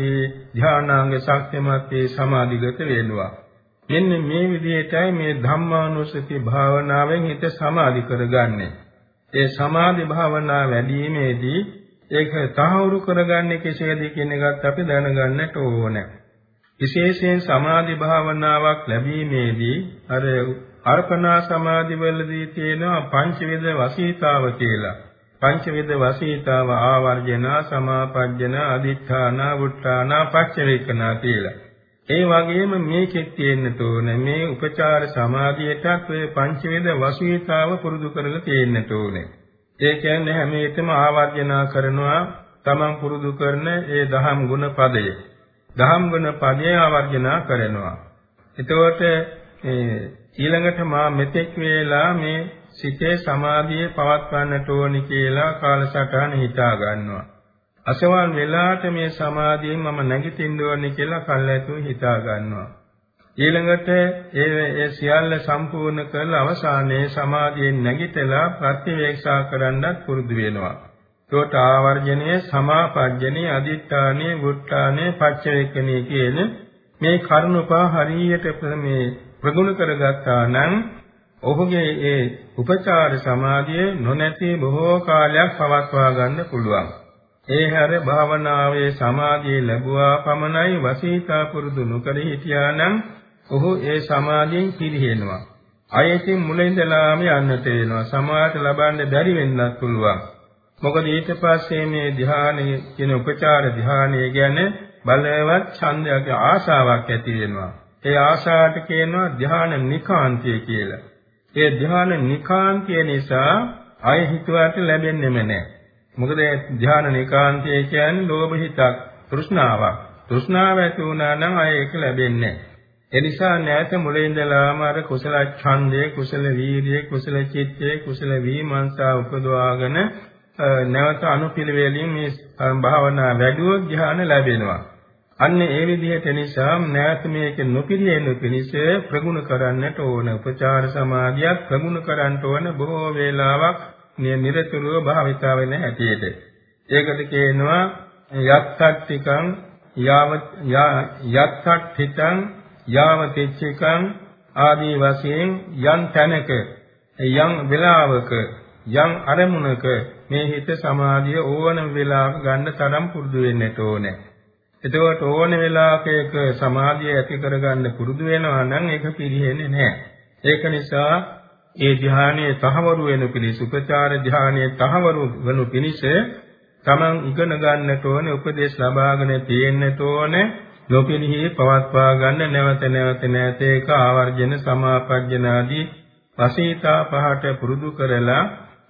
ධානාංග ශක්තිමත් සමාධිගත වෙනවා මෙන්න මේ විදිහටයි මේ ධම්මානුසති භාවනාවෙන් හිත සමාධි කරගන්නේ. ඒ සමාධි භාවනාව වැඩිීමේදී ඒක තහවුරු කරගන්නේ කෙසේද කියන එකත් අපි දැනගන්නට ඕනේ. විශේෂයෙන් සමාධි භාවනාවක් ලැබීමේදී අර අර්පණා සමාධිවලදී තියෙනවා පංචවිද වසීතාව කියලා. පංචවිද වසීතාව ආවර්ජන සමාපජ්ජන අදිඨාන වුට්ටාන පච්චවේකනා කියලා. ඒ වගේම මේකෙත් තියෙන්න ඕනේ මේ උපචාර සමාධියටත් ඔය පංචවිද වසීතාව පුරුදු කරලා තියෙන්න ඕනේ. ඒ කියන්නේ හැම විටම ආවර්ජනා කරනවා තමන් පුරුදු කරන ඒ දහම් ගුණ පදය. දහම් ගුණ පදය ආවර්ජනා කරනවා. එතකොට ඊළඟට මා මෙතෙක් වේලා මේ සිතේ සමාධිය පවත්වන්නට ඕනි කියලා කාලසටහන හිතා ගන්නවා. අසවල් වෙලාවට මේ සමාධියෙන් මම නැගිටින්න ඕනි කියලා කල්ැතුව හිතා ගන්නවා. ඊළඟට ඒ ඒ සියල්ල සම්පූර්ණ කරලා අවසානයේ සමාධියෙන් නැගිටලා ප්‍රතිවේක්ෂා කරන්නත් පුරුදු වෙනවා. ඒකට ආවර්ජනීය සමාපජ්ජනීය අදිත්‍යානීය වුට්ටානීය පච්චවේකනීය කියන මේ කරුණපා හරියට මේ ප්‍රගුණ කරගත්තා නම් ඔහුගේ ඒ උපචාර සමාධිය නොනැති බොහෝ කාලයක් පවත්වා ගන්න පුළුවන්. ඒ හැර භාවනාවේ සමාධිය ලැබුවා පමණයි වසීතා පුරුදු නොකර හිටියා නම් ඔහු ඒ සමාධියෙන් පිරිහෙනවා. අයෙකින් මුලින්දලාම යන්නට වෙනවා. සමාධිය ලබන්න බැරි වෙන්නත් පුළුවන්. මොකද ඊට පස්සේ මේ ධ්‍යානයේ කියන උපචාර ධ්‍යානය ගැන බලවත් ඡන්දයක ආශාවක් ඇති වෙනවා. ඒ ආශාවට කියනවා ධ්‍යාන නිකාන්තය කියලා. ඒ ධ්‍යාන නිකාන්තය නිසා අය හිතුවට ලැබෙන්නේම නැහැ. මොකද ධ්‍යාන නිකාන්තය කියන්නේ ලෝභ හිතක්, තෘෂ්ණාවක්. තෘෂ්ණාව ඇති වුණා නම් අය ඒක ලැබෙන්නේ නැහැ. ඒ නිසා නැවත මුලින් ඉඳලාම අර කුසල ඡන්දේ, කුසල වීර්යය, කුසල චිත්තේ, කුසල වීමංසා උපදවාගෙන නැවත අනුපිළිවෙලින් මේ භාවනා වැඩුවොත් ධ්‍යාන ලැබෙනවා. අන්න ඒ විදිහට නිසා නැවත මේක නොපිරියෙනු පිණිස ප්‍රගුණ කරන්නට ඕන. උපචාර සමාධියක් ප්‍රගුණ කරන්නට ඕන බොහෝ වේලාවක් නිරතුරුව භාවිතා වෙන හැටියට. ඒකට කියනවා යත්තට්ටිකං යාව යත්තට්ඨිතං යාවතිච්චිකං ආදී වශයෙන් යම් තැනක යම් වෙලාවක යම් අරමුණක මේ හිත සමාධිය ඕනම වෙලාවක ගන්න තරම් පුරුදු වෙන්නට ඕනේ. එතකොට ඕන වෙලාවක සමාධිය ඇති කරගන්න පුරුදු වෙනවා නම් ඒක පිළිහෙන්නේ නැහැ. ඒක නිසා ඒ ධ්‍යානයේ තහවුරු වෙන පිණිස උපචාර ධ්‍යානයේ තහවුරු වෙනු පිණිස තමන් ඉගෙන ගන්නට ඕනේ උපදේශ ලබාගෙන තියෙන්නට ඕනේ නොපිනිහි පවත්වා ගන්න නැවත නැවත නැත ඒක ආවර්ජන සමාපජ්ජන ආදී වසීතා පහට පුරුදු කරලා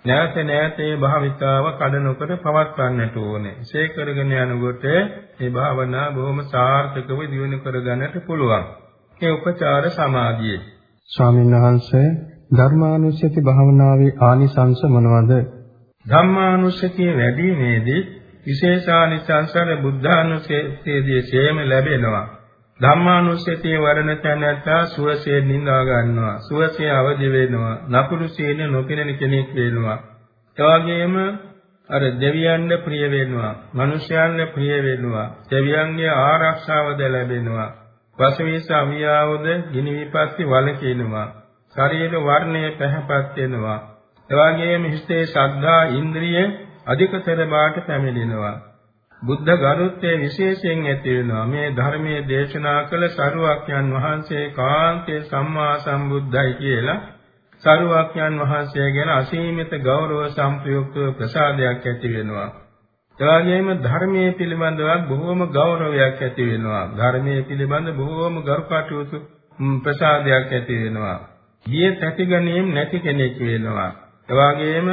නැවත නැතේ භාවිතාව කඩනකොට පවත්වන්නට ඕනේ. ඒ කරගෙන යනකොට මේ භාවනා බොහොම සාර්ථකව දියුණු කරගන්නට පුළුවන්. ඒ උපචාර සමාධිය. ස්වාමීන් වහන්සේ ධර්මානුස්සති භාවනාවේ ආනිසංස මොනවද? ධම්මානුස්සතිය වැඩිමේදී විශේෂානිසංසර බුද්ධානුස්සතියදී සේම ලැබෙනවා. ධම්මානුස්සතිය වඩන තැනැත්තා සුවසේ නිඳා ගන්නවා. සුවසේ අවදි වෙනවා. නපුරු සීන නොපිනෙන කෙනෙක් වෙනවා. එවාගෙම අර දෙවියන්ට ප්‍රිය වෙනවා. මිනිසයන්ට ප්‍රිය වෙනවා. දෙවියන්ගේ ආරක්ෂාවද ලැබෙනවා. වසවිස අවියාවද ගිනි විපත්ති වලකිනවා. ශරීර වර්ණය පැහැපත් වෙනවා. එවාගෙම හිතේ ශ්‍රද්ධා ඉන්ද්‍රිය අධිකතර බාට පැමිණෙනවා. බුද්ධ ගරුත්වයේ විශේෂයෙන් ඇති වෙනවා. මේ ධර්මයේ දේශනා කළ සරුවක්යන් වහන්සේ කාන්තේ සම්මා සම්බුද්ධයි කියලා සරුවක්යන් වහන්සේ ගැන අසීමිත ගෞරව සම්ප්‍රයුක්ත ප්‍රසාදයක් ඇති වෙනවා. එවාගෙම ධර්මයේ පිළිබඳව බොහෝම ගෞරවයක් ඇති වෙනවා. ධර්මයේ පිළිබඳ බොහෝම ගරුකටයුතු ප්‍රසාදයක් ඇති වෙනවා. ගියේ තැතිගැනීම් නැති කෙනෙක් වෙනවා. එවාගෙම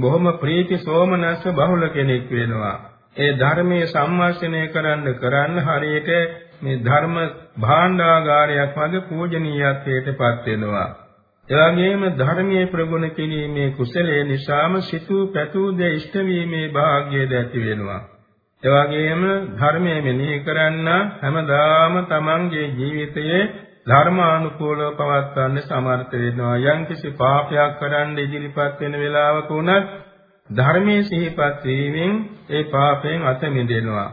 බොහොම ප්‍රීති සෝමනස්ස බහුල කෙනෙක් වෙනවා. ඒ ධර්මයේ සම්වර්ෂණය කරන්න කරන්න හරියට මේ ධර්ම භාණ්ඩාගාරයක් වගේ පූජනීයත්වයටපත් වෙනවා. එවැගේම ධර්මයේ ප්‍රගුණ කිරීමේ කුසලයේ නිසාම සිතූ පැතූ දේ ඉෂ්ට වීමේ වාග්යද ඇති වෙනවා. එවැගේම ධර්මයේ මෙනෙහි කරන්න හැමදාම තමන්ගේ ජීවිතයේ ධර්මානුකූලව පවත්වන්න සමර්ථ වෙනවා. යම්කිසි පාපයක් කරන්න ඉදිරිපත් වෙන වෙලාවක උනත් ධර්මයේ සිහිපත් වීමෙන් ඒ පාපයෙන් අත මිදෙනවා.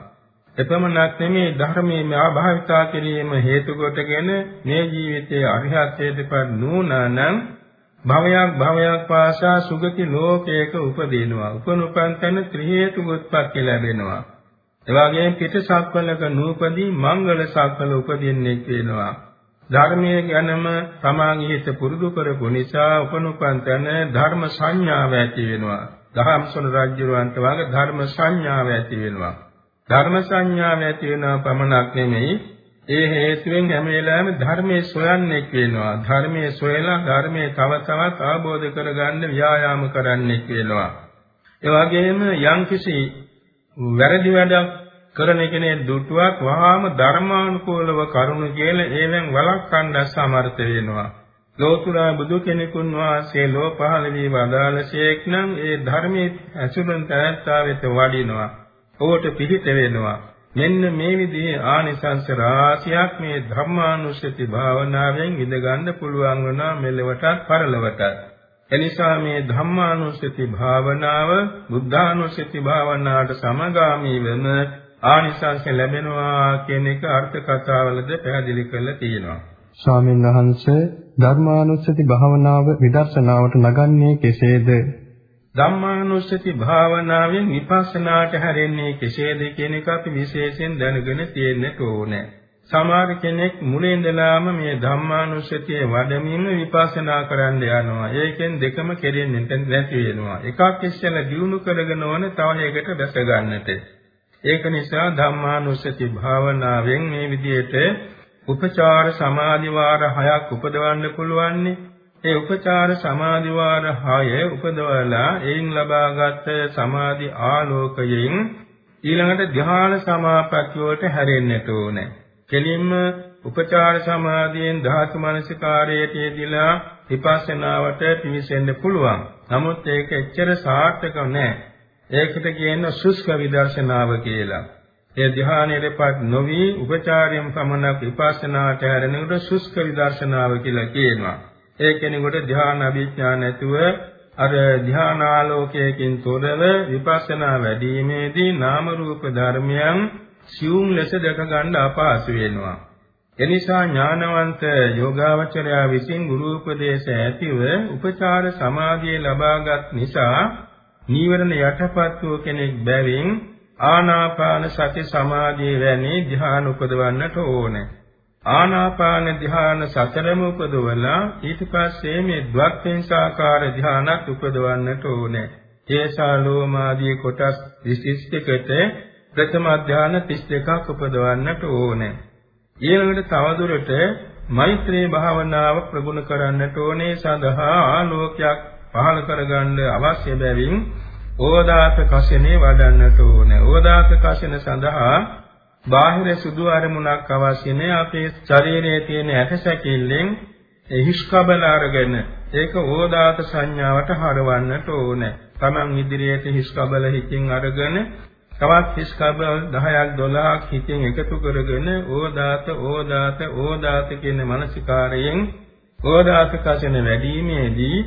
එපමණක් නෙමේ ධර්මයේ ආභාවිතා කිරීම හේතු කොටගෙන මේ ජීවිතයේ අරිහත්ත්වයටපත් නුනනම් භවයක් භවයක් පාසා සුගති ලෝකයක උපදිනවා. උපනුපන් තැන ත්‍රි හේතු උත්පත්ති ලැබෙනවා. එවාගෙම පිටසක්වලක නූපදී මංගල සක්වල උපදින්නේ වෙනවා. ධර්මයේ ගැනම තමාගේ හිත පුරුදු කරපු නිසා උපනුපන් තැන ධර්ම සංඥාව ඇති වෙනවා. දහම්සොන රජුවන්ට වගේ ධර්ම සංඥාව ඇති වෙනවා. ධර්ම සංඥාව ඇති වෙනවා පමණක් නෙමෙයි ඒ හේතුවෙන් හැම වෙලාවෙම ධර්මයේ සොයන්නෙක් වෙනවා. ධර්මයේ සොයලා ධර්මයේ තව තවත් අවබෝධ කරගන්න ව්‍යායාම කරන්නෙක් වෙනවා. ඒ වගේම යම්කිසි වැරදි වැඩක් කරන කෙනෙක් දුටුවක් වහාම ධර්මානුකූලව කරුණු කියලා ඒවෙන් වළක්වන්න සමර්ථ වෙනවා. ලෝතුරා බුදු කෙනෙකුන් වහන්සේ ලෝ පහළ වී වදාළසේක් නම් ඒ ධර්මයේ ඇසුරෙන් තැනත්තා වෙත වඩිනවා. ඔහුට පිහිට වෙනවා. මෙන්න මේ විදිහේ ආනිසංස රාශියක් මේ ධර්මානුස්සති භාවනාවෙන් ඉඳ ගන්න පුළුවන් වුණා මෙලවටත් පරලවටත්. එනිසා මේ ධම්මානුස්සති භාවනාව බුද්ධානුස්සති භාවනාවට සමගාමී වෙන ආනිසංස ලැබෙනවා කියන එක අර්ථ කතාවලද පැහැදිලි කරලා තියෙනවා. ස්වාමීන් වහන්සේ ධර්මානුස්සති භාවනාව විදර්ශනාවට නගන්නේ කෙසේද? ධම්මානුස්සති භාවනාවෙන් විපස්සනාට හැරෙන්නේ කෙසේද කියන එක අපි විශේෂයෙන් දැනගෙන තියෙන්නට ඕනේ. සමහර කෙනෙක් මුලින් ඉඳලාම මේ ධම්මානුස්සතිය වඩමින් විපස්සනා කරන්න යනවා. ඒකෙන් දෙකම කෙරෙන්නේ නැති වෙනවා. එකක් ඉස්සෙල්ලා දිනු කරගෙන ඕන තව එකකට දැස ගන්නට. ඒක නිසා ධම්මානුස්සති භාවනාවෙන් මේ විදිහට උපචාර සමාධි වාර හයක් උපදවන්න පුළුවන්නේ ඒ උපචාර සමාධි වාර 6 උපදවලා එයින් ලබාගත් සමාධි ආලෝකයෙන් ඊළඟට ධ්‍යාන සමාපatti වලට හැරෙන්නට ඕනේ. කෙලින්ම උපචාර සමාධියෙන් ධාතු මනසිකාරයට යෙදিলা විපස්සනාවට පිවිසෙන්න පුළුවන්. නමුත් ඒක එච්චර සාර්ථක නැහැ. ඒකට කියන සුස්ක විදර්ශනාව කියලා. ඒ ධ්‍යානයේපත් නොවි උපචාරයෙන් පමණක් විපස්සනාට හැරෙනකොට සුස්ක විදර්ශනාව කියලා කියනවා. ඒ කෙනෙකුට ධ්‍යාන අභිඥා නැතුව අර ධ්‍යානාලෝකයකින් තොරව විපස්සනා වැඩිීමේදී නාම රූප ධර්මයන් සියුම් ලෙස දැක ගන්න අපහසු වෙනවා. එනිසා ඥානවන්ත යෝගාවචරයා විසින් ගුරු උපදේශ ඇතිව උපචාර සමාධිය ලබාගත් නිසා නීවරණ යටපත් වූ කෙනෙක් බැවින් ආනාපාන සති සමාධිය වැනි ධ්‍යාන උපදවන්නට ඕනේ. ආනාපාන ධ්‍යාන සතරම උපදවලා ඊට පස්සේ මේ ද්වක්ඛේසාකාර ධ්‍යානත් උපදවන්නට ඕනේ. කේසා ලෝමාදී කොටස් 21කට ප්‍රථම ධ්‍යාන 32ක් උපදවන්නට ඕනේ. ඊළඟට තවදුරට මෛත්‍රී භාවනාව ප්‍රගුණ කරන්නට ඕනේ සඳහා ආලෝකයක් පහළ කරගන්න අවශ්‍ය බැවින් ඕදාත කෂණේ වඩන්නට ඕනේ. ඕදාත කෂණ සඳහා බාහිර සුදු අරමුණක් අවශ්‍ය නැහැ. අපේ ශරීරයේ තියෙන ඇටසැකිල්ලෙන් හිස්කබල අරගෙන ඒක ඕදාත සංඥාවට හරවන්නට ඕනේ. Taman ඉදිරියට හිස්කබල හිතින් අරගෙන තවත් හිස්කබල 10ක් 12ක් හිතින් එකතු කරගෙන ඕදාත ඕදාත ඕදාත කියන මානසිකාරයෙන් ඕදාත කසන වැඩිීමේදී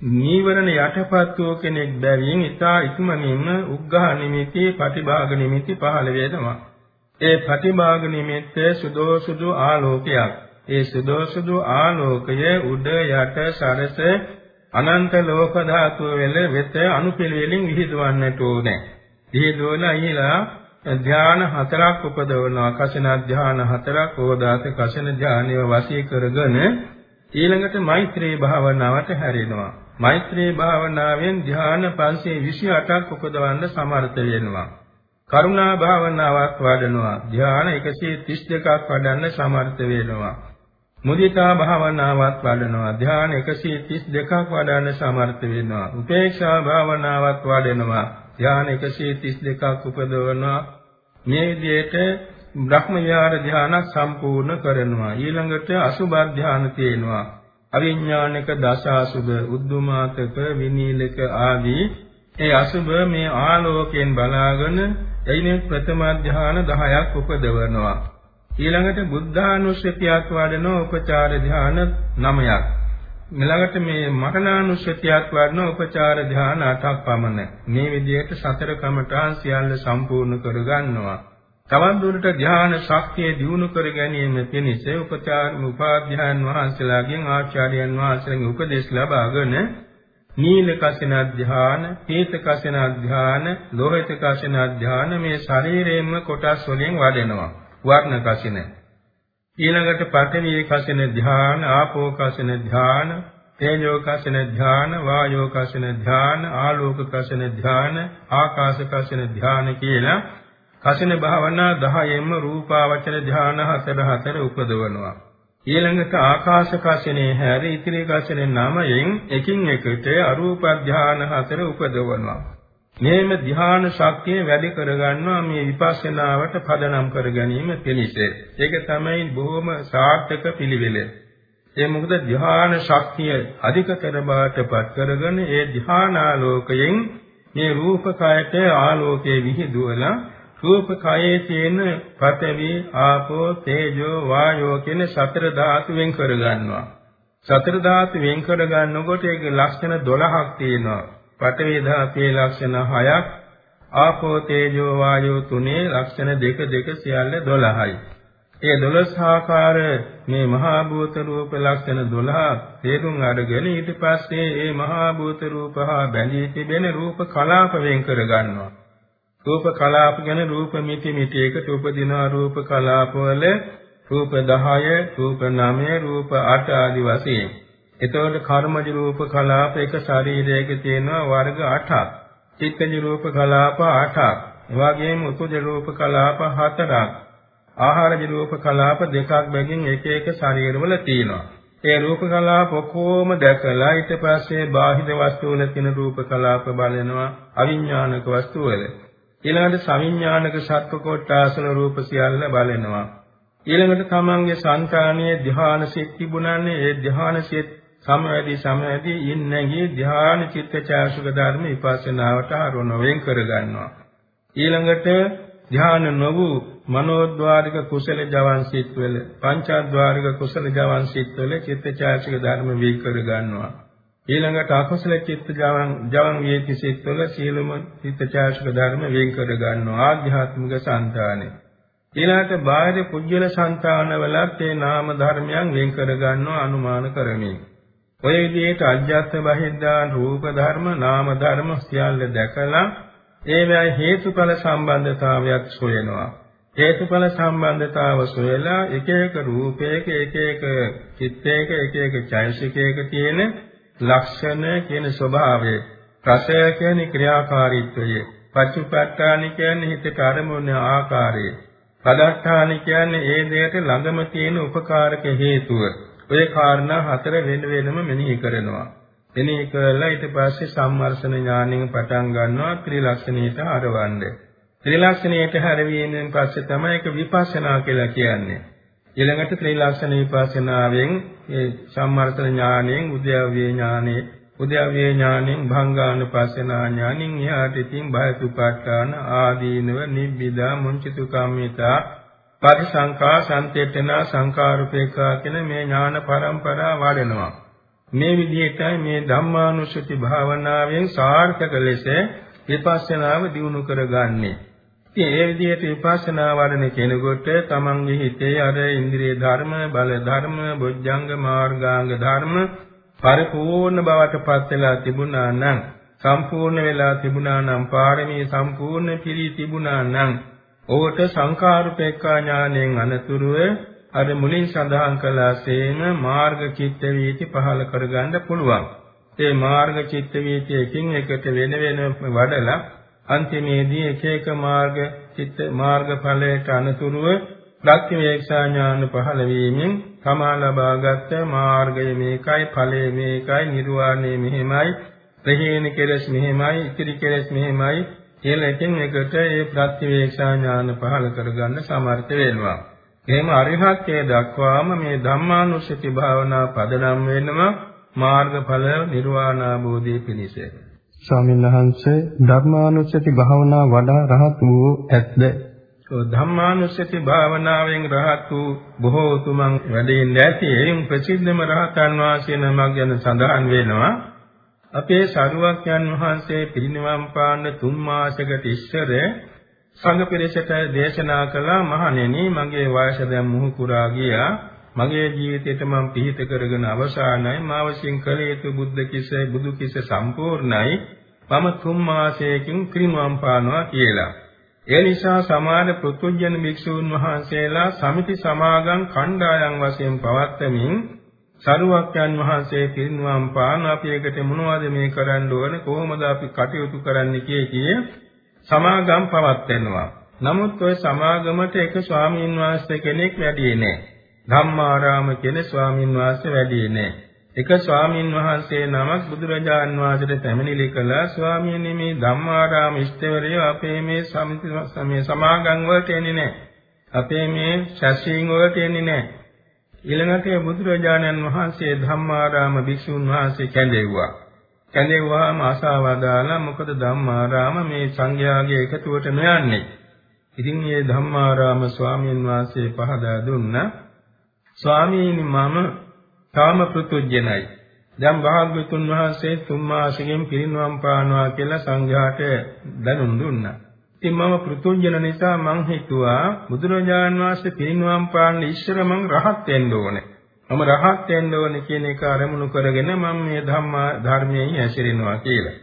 නීවරණ යටපත් වූ කෙනෙක් බැවින් ඊතා ඉක්මනින්ම උග්ඝා නිමිති, පටිභාග නිමිති පහළ වේදමා. ඒ ප්‍රතිභාග නිමිත්ත සුදෝ සුදු ආලෝකයක්. ඒ සුදෝ සුදු ආලෝකය උඩ යට සරස අනන්ත ලෝක ධාතු වල වෙත අනුපිළිවෙලින් විහිදුවන්නට ඕනේ. විහිදුවලා ඊළා ධ්‍යාන හතරක් උපදවනවා. කසින ධ්‍යාන හතරක් ඕදාත කසින ධ්‍යානිය වශී කරගෙන ඊළඟට මෛත්‍රී භාවනාවට හැරෙනවා. මෛත්‍රී භාවනාවෙන් ධ්‍යාන 528ක් උපදවන්න සමර්ථ වෙනවා. කරුණා භාවනාවක් වඩනවා. ධ්‍යාන 132ක් වඩන්න සමර්ථ වෙනවා. මුදිතා භාවනාවක් වඩනවා. ධ්‍යාන 132ක් වඩන්න සමර්ථ වෙනවා. උපේක්ෂා භාවනාවක් වඩනවා. ධ්‍යාන 132ක් උපදවනවා. මේ විදිහට බ්‍රහ්ම විහාර ධ්‍යාන සම්පූර්ණ කරනවා. ඊළඟට අසුභ ධ්‍යාන තියෙනවා. අවිඥානික දස අසුභ උද්දුමාතක විනීලක ආදී ඒ අසුභ මේ ආලෝකයෙන් බලාගෙන එයින් ප්‍රථම ධ්‍යාන 10ක් උපදවනවා. ඊළඟට බුද්ධානුස්සතියක් වඩන උපචාර ධ්‍යාන 9ක්. ඊළඟට මේ මරණානුස්සතියක් වඩන උපචාර ධ්‍යාන 8ක් පමණ. මේ විදිහට සතර කමඨාන් සියල්ල සම්පූර්ණ කරගන්නවා. තවත් දුරට ධ්‍යාන ශක්තිය දියුණු කර ගැනීම පිණිස උපචාර උපාධ්‍යාන වහන්සේලාගෙන් ආචාර්යයන් වහන්සේලාගෙන් උපදෙස් ලබාගෙන නීල කසින ධ්‍යාන, පීත කසින ධ්‍යාන, ලෝහිත කසින ධ්‍යාන මේ ශරීරයෙන්ම කොටස් වලින් වඩෙනවා. වර්ණ කසින. ඊළඟට පඨවි කසින ධ්‍යාන, ආපෝ කසින ධ්‍යාන, තේජෝ කසින ධ්‍යාන, වායෝ කසින ධ්‍යාන, ආලෝක කසින ධ්‍යාන, ආකාශ කසින ධ්‍යාන කියලා කසින භාවනා 10ෙන්ම රූපාවචර ධ්‍යාන හතර හතර උපදවනවා. ඊළඟට ආකාශ කසිනේ හැර ඉතිරි කසිනේ නමයෙන් එකින් එකට අරූප ධ්‍යාන හතර උපදවනවා. මේම ධ්‍යාන ශක්තිය වැඩි කරගන්නවා මේ විපස්සනාවට පදනම් කර ගැනීම පිණිස. ඒක තමයි බොහොම සාර්ථක පිළිවෙල. ඒ මොකද ධ්‍යාන ශක්තිය අධිකතර බාටපත් කරගෙන ඒ ධ්‍යානාලෝකයෙන් මේ රූපකයට ආලෝකයේ විහිදුවලා රූප කයේ තියෙන පඨවි ආපෝ තේජෝ වායෝ කියන සතර ධාතු වෙන් කර ගන්නවා. සතර ධාතු වෙන් කර ගන්නකොට ඒක ලක්ෂණ 12ක් තියෙනවා. පඨවි ධාතුවේ ලක්ෂණ 6ක් ආපෝ තේජෝ වායෝ තුනේ ලක්ෂණ දෙක දෙක සියල්ල 12යි. ඒ 12 ආකාර මේ මහා භූත රූප ලක්ෂණ 12 තේරුම් අරගෙන ඊට පස්සේ මේ මහා භූත රූප හා බැඳී තිබෙන රූප කලාප වෙන් කර ගන්නවා. රූප කලාප ගැන රූප මිටි මිටි එකට උපදිනා රූප කලාපවල රූප 10 රූප 9 රූප 8 ආදි වශයෙන්. එතකොට කර්මජ රූප කලාප එක ශරීරයක තියෙනවා වර්ග 8ක් චිත්තජ රූප කලාප 8ක් එවාගෙම උතුජ රූප කලාප 4ක් ආහාරජ රූප කලාප දෙකක් බැගින් එක එක ශරීරවල තියෙනවා. ඒ රූප කලාප ඔක්කොම දැකලා ඊට පස්සේ බාහිර වස්තු වල තියෙන රූප කලාප බලනවා. අවිඥානික වස්තු වල. ඊළඟට සවිඥානික සත්ව කොටාසන රූප සියල්ල බලනවා. ඊළඟට තමන්ගේ సంతානයේ ධ්‍යාන සිත් තිබුණන්නේ ඒ ධ්‍යාන සිත් සමවැදි සමවැදි ඉන්නගේ ධ්‍යාන චිත්තචාසුක ධර්ම විපස්සනාවට ආරෝණ වෙන් කරගන්නවා. ඊළඟට ධ්‍යාන නොවු මනෝද්වාරික කුසල ජවන් සිත්වල පංචාද්වාරික කුසල ජවන් සිත්වල චිත්තචාසික ධර්ම වී කර ගන්නවා ඊළඟට අකුසල චිත්ත ජවන් ජවන් වේති සිත්වල සියලුම චිත්තචාෂක ධර්ම වෙන් කර ගන්නවා ආධ්‍යාත්මික సంతානෙ. ඊළඟට බාහිර කුජල సంతානවලත් මේ නාම ධර්මයන් වෙන් කර ගන්නවා අනුමාන කරමින්. ඔය විදිහට අජ්ජත් බහිද්දා රූප ධර්ම නාම ධර්ම සියල්ල දැකලා ඒවැයි හේතුඵල සම්බන්ධතාවයක් සොයනවා. හේතුඵල සම්බන්ධතාව සොයලා එක එක රූපයක එක එක චිත්තයක එක එක චෛසිකයක තියෙන ලක්ෂණ කියන ස්වභාවය රසය කියන්නේ ක්‍රියාකාරීත්වය පච්චුපට්ඨාන කියන්නේ හිතට අරමුණ ආකාරය පදට්ඨාන කියන්නේ ඒ දෙයට ළඟම තියෙන උපකාරක හේතුව. ඔය කාරණා හතර වෙන වෙනම මෙනෙහි කරනවා. මෙනෙහි කරලා ඊට පස්සේ සම්මර්ෂණ ඥාණයෙන් පටන් ගන්නවා ත්‍රිලක්ෂණයට හරවන්නේ. ත්‍රිලක්ෂණයට හැරවීමෙන් පස්සේ තමයි ඒක විපස්සනා කියලා කියන්නේ. ඊළඟට ත්‍රිලක්ෂණ විපස්සනාවෙන් ඒ සම්මර්ථන ඥාණයෙන් උද්‍යව්‍ය ඥානෙ උද්‍යව්‍ය ඥාණයෙන් භංගානුපස්සනා ඥාණයෙන් එහාට ඉතින් බයතුපාඨාන ආදීනව නිබ්බිදා මුංචිතු කම්මිතා පරිසංකා සම්තේතන සංකාරුපේකා කියන මේ ඥාන පරම්පරාව වඩනවා. මේ විදිහටයි මේ ධම්මානුස්සති භාවනාවෙන් සාර්ථක ලෙස විපස්සනාව දියුණු කරගන්නේ. ඉතින් ඒ විදිහට විපස්සනා වඩන කෙනෙකුට තමන්ගේ හිතේ අර ඉන්ද්‍රිය ධර්ම, බල ධර්ම, බොජ්ජංග මාර්ගාංග ධර්ම පරිපූර්ණ බවට පත් වෙලා තිබුණා නම් සම්පූර්ණ වෙලා තිබුණා නම් පාරමී සම්පූර්ණ පිළි තිබුණා නම් ඔහුට සංඛාරුපේක්ඛා ඥාණයෙන් අනතුරුව අර මුලින් සඳහන් කළාසේම මාර්ග චිත්ත වීති පහල කරගන්න පුළුවන්. ඒ මාර්ග චිත්ත වීති එකින් එකට වෙන වෙන වඩලා අන්තිමේදී එක එක මාර්ග චිත්ත මාර්ග ඵලයට අනුතුරුව ප්‍රත්‍යවේක්ෂා ඥාන පහළ වීමෙන් තමා ලබාගත් මාර්ගය මේකයි ඵලය මේකයි නිර්වාණය මෙහෙමයි ප්‍රහේන කෙලස් මෙහෙමයි ඉතිරි කෙලස් මෙහෙමයි කියලා එකින් එකට ඒ ප්‍රත්‍යවේක්ෂා ඥාන පහළ කරගන්න සමර්ථ වෙනවා. එහෙම අරිහත්ත්වයට දක්වාම මේ ධම්මානුස්සති භාවනා පදනම් වෙනවා මාර්ගඵල නිර්වාණ ආબોධය පිණිස. ස්වාමීන් වහන්සේ ධර්මානුස්සති භාවනා වඩා රහත් වූ ඇත්ද? ධම්මානුස්සති භාවනාවෙන් රහත් වූ බොහෝ උතුමන් වැඩෙන්නේ නැති එයින් ප්‍රසිද්ධම රහතන් වහන්සේ නමක් ගැන සඳහන් වෙනවා. අපේ සරුවක්යන් වහන්සේ පිරිනිවන් පාන්න තුන් මාසයකට ඉස්සර සංඝ පිරිසට දේශනා කළා මහණෙනි මගේ වයස දැන් මුහු පුරා ගියා මගේ ජීවිතයට මම පිහිට කරගෙන අවසానයි මාව සිං කළ යුතු බුද්ධ කිසේ බුදු කිසේ සම්පූර්ණයි මම තුන් මාසයකින් ක්‍රිමාම් පානවා කියලා. ඒ නිසා සමාන පෘතුජන භික්ෂූන් වහන්සේලා සමිති සමාගම් කණ්ඩායම් වශයෙන් පවත්වමින් සරුවක්යන් වහන්සේ පිරිනුවම් පාන අපි එකට මොනවද මේ කරන්න ඕන කොහොමද අපි කටයුතු කරන්න කිය සමාගම් පවත්වනවා. නමුත් ওই සමාගමට එක ස්වාමීන් වහන්සේ කෙනෙක් වැඩියේ නැහැ. ධම්මාරාම කියන ස්වාමීන් වහන්සේ වැඩි නෑ. එක ස්වාමීන් වහන්සේ නමක් බුදුරජාන් වහන්සේට පැමිණිලි කළා ස්වාමීනි මේ ධම්මාරාම ඉෂ්ඨවරය අපේ මේ සමිති මේ සමාගම් වලට එන්නේ නැහැ. අපේ මේ ශාස්ත්‍රීය වලට එන්නේ නැහැ. ඊළඟට බුදුරජාණන් වහන්සේ ධම්මාරාම භික්ෂුන් වහන්සේ කැඳෙව්වා. කැඳෙව්වාම ආසාවදාලා මොකද ධම්මාරාම මේ සංඝයාගේ එකතුවට නොයන්නේ. ඉතින් මේ ධම්මාරාම ස්වාමීන් වහන්සේ පහදා දුන්නා ස්වාමීනි මම තාම පෘතුජ්‍යනයි. දැන් භාග්‍යතුන් වහන්සේ තුන් මාසෙකින් පිරිනුවම් පානවා කියලා සංඝයාට දැනුම් දුන්නා. ඉතින් මම පෘතුජ්‍යන නිසා මං හිතුවා බුදුරජාන් වහන්සේ පිරිනුවම් පාන්න ඉස්සර මං රහත් වෙන්න ඕනේ. මම රහත් වෙන්න ඕනේ කියන එක අරමුණු කරගෙන මම මේ ධම්මා ධර්මයේ ඇසිරෙනවා කියලා.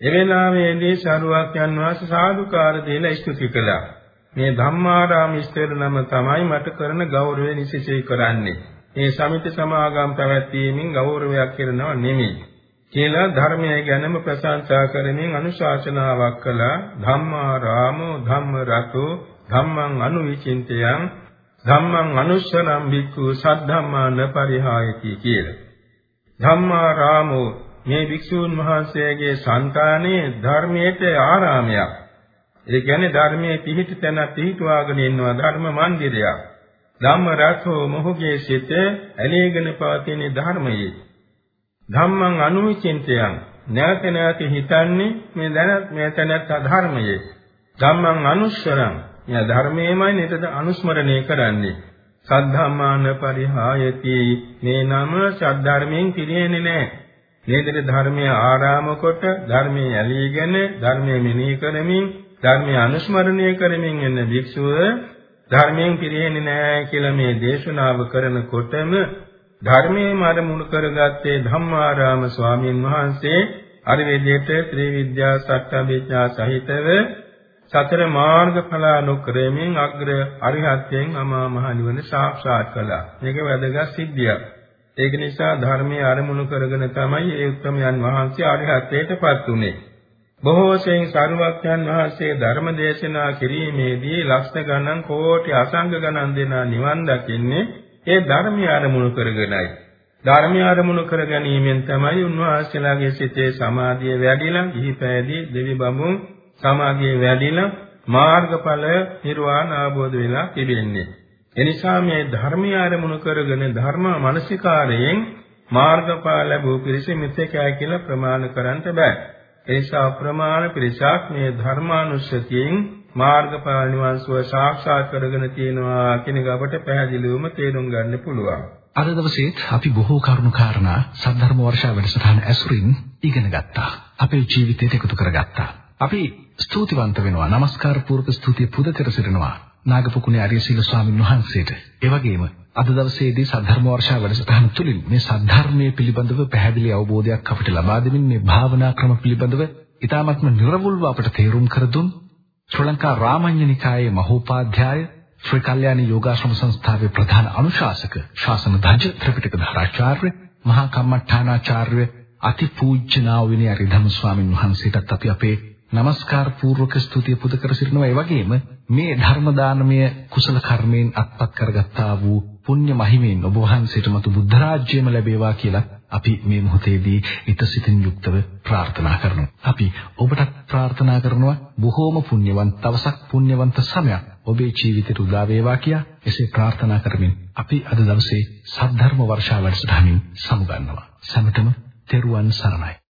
ඒ වෙලාවේදී ශාරුවාක්යන් වහන්සේ සාදුකාර දීලා ස්තුති කළා. මේ ධම්මාරාම ඉස්තර නම තමයි මට කරන ගෞරවය නිසිසේ කරන්නේ. මේ සමිති සමාගම් පැවැත්වීමෙන් ගෞරවයක් කරනව නෙමෙයි. කියලා ධර්මය ගැනම ප්‍රශංසා කරමින් අනුශාසනාවක් කළා. ධම්මා රාමෝ ධම්ම රතෝ ධම්මං අනුවිචින්තයං ධම්මං අනුස්සරම් භික්ඛු සද්ධම්මාන පරිහායති කියලා. ධම්මා රාමෝ මේ භික්ෂූන් වහන්සේගේ సంతානයේ ධර්මයේ ආරාමයක්. ඒ කියන්නේ ධර්මයේ පිහිට තැන පිහිටුවාගෙන ඉන්නවා ධර්ම මන්දිරයක්. ධම්ම රසෝ මොහුගේ සිත ඇලීගෙන පවතින ධර්මයේ. ධම්මං අනුවිචින්තයන් නැවත නැවත හිතන්නේ මේ දැන මේ තැනත් ධර්මයේ ධම්මං අනුස්සරං. මේ ධර්මයේමයි නේද අනුස්මරණය කරන්නේ. සද්ධම්මාන පරිහායති. මේ නම සද්ධර්මයෙන් පිළිෙන්නේ නැහැ. නේද ධර්මයේ ආරාම කොට ධර්මයේ ඇලීගෙන ධර්මයේ මෙනෙහි කරමින් ධර්මයේ අනුස්මරණය කරමින් එන භික්ෂුව ධර්මයෙන් පිරෙන්නේ නැහැ කියලා මේ දේශනාව කරනකොටම ධර්මයේ මරමුණු කරගත්තේ ධම්මාරාම ස්වාමීන් වහන්සේ අර විදිහට ත්‍රිවිද්‍යා සත්‍යවිද්‍යා සහිතව සතර මාර්ගඵල අනුක්‍රමයෙන් අග්‍ර අරිහත්යෙන් අමා මහ නිවන සාක්ෂාත් කළා. මේක වැදගත් සිද්ධියක්. ඒක නිසා ධර්මයේ අරමුණු කරගෙන තමයි ඒ උත්තරමයන් වහන්සේ අරිහත්ත්වයටපත් උනේ. බොහෝ සෙයින් සරුවක්යන් වහන්සේ ධර්ම දේශනා කිරීමේදී ලක්ෂ ගණන් කෝටි අසංග ගණන් දෙනා නිවන් දකින්නේ ඒ ධර්මය අරමුණු කරගෙනයි. ධර්මය අරමුණු කර ගැනීමෙන් තමයි උන්වහන්සේලාගේ සිතේ සමාධිය වැඩිලා, ගිහිපෑදී දෙවි බඹුන් සමාධිය වැඩිලා මාර්ගඵල නිර්වාණ ආબોධ වෙලා තිබෙන්නේ. එනිසා මේ ධර්මය අරමුණු කරගෙන ධර්ම මානසිකාරයෙන් මාර්ගඵල ලැබූ පිරිස මෙතෙකයි කියලා ප්‍රමාණ කරන්න බෑ. ඒසා ප්‍රමාණ පිරිසක් මේ ධර්මානුස්සතියෙන් මාර්ගඵල නිවන් සුව සාක්ෂාත් කරගෙන තියෙනවා කියන එක අපට පැහැදිලිවම තේරුම් ගන්න පුළුවන්. අද දවසේත් අපි බොහෝ කරුණු කාරණා සද්ධර්ම වර්ෂා වැඩසටහන ඇසුරින් ඉගෙන ගත්තා. අපේ ජීවිතයට එකතු කරගත්තා. අපි ස්තුතිවන්ත වෙනවා. নমස්කාර පූර්වක ස්තුතිය පුද කර සිටිනවා. නාගපුකුණේ ආර්යසීල ස්වාමීන් වහන්සේට. ඒ වගේම අද දවසේදී සද්ධර්ම වර්ෂා වැඩසටහන තුළින් මේ සද්ධර්මයේ පිළිබඳව පැහැදිලි අවබෝධයක් අපිට ලබා දෙමින් මේ භාවනා ක්‍රම පිළිබඳව ඊ타ත්ම නිර්වුල්ව අපට තේරුම් කර දුන් ශ්‍රී ලංකා රාමඤ්ඤ නිකායේ මහෝපාධ්‍යාය ශ්‍රී කල්යාණ යෝගාශ්‍රම සංස්ථාවේ ප්‍රධාන අනුශාසක ශාසන ධජ ත්‍රිපිටක ධාරාචාර්ය මහා කම්මඨානාචාර්ය අතිපූජ්‍යනා විනය රිධම් ස්වාමින් වහන්සේටත් අපි අපේ নমස්කාර පූර්වක ස්තුතිය පුද කර සිටිනවා ඒ වගේම මේ ධර්ම දානමය කුසල කර්මයෙන් අත්පත් කරගත්තා වූ පුණ්‍ය මහිමෙන් ඔබ වහන්සේට මතු බුද්ධ රාජ්‍යයම ලැබේවා කියලා අපි මේ මොහොතේදී ිතසිතින් යුක්තව ප්‍රාර්ථනා කරනවා. අපි ඔබටත් ප්‍රාර්ථනා කරනවා බොහෝම පුණ්‍යවන්ත දවසක් පුණ්‍යවන්ත සමයක් ඔබේ ජීවිතයට උදා වේවා කියා එසේ ප්‍රාර්ථනා කරමින් අපි අද දවසේ සද්ධර්ම වර්ෂාව වැඩසටහනින් සමුගන්නවා. සමතම තෙරුවන් සරණයි.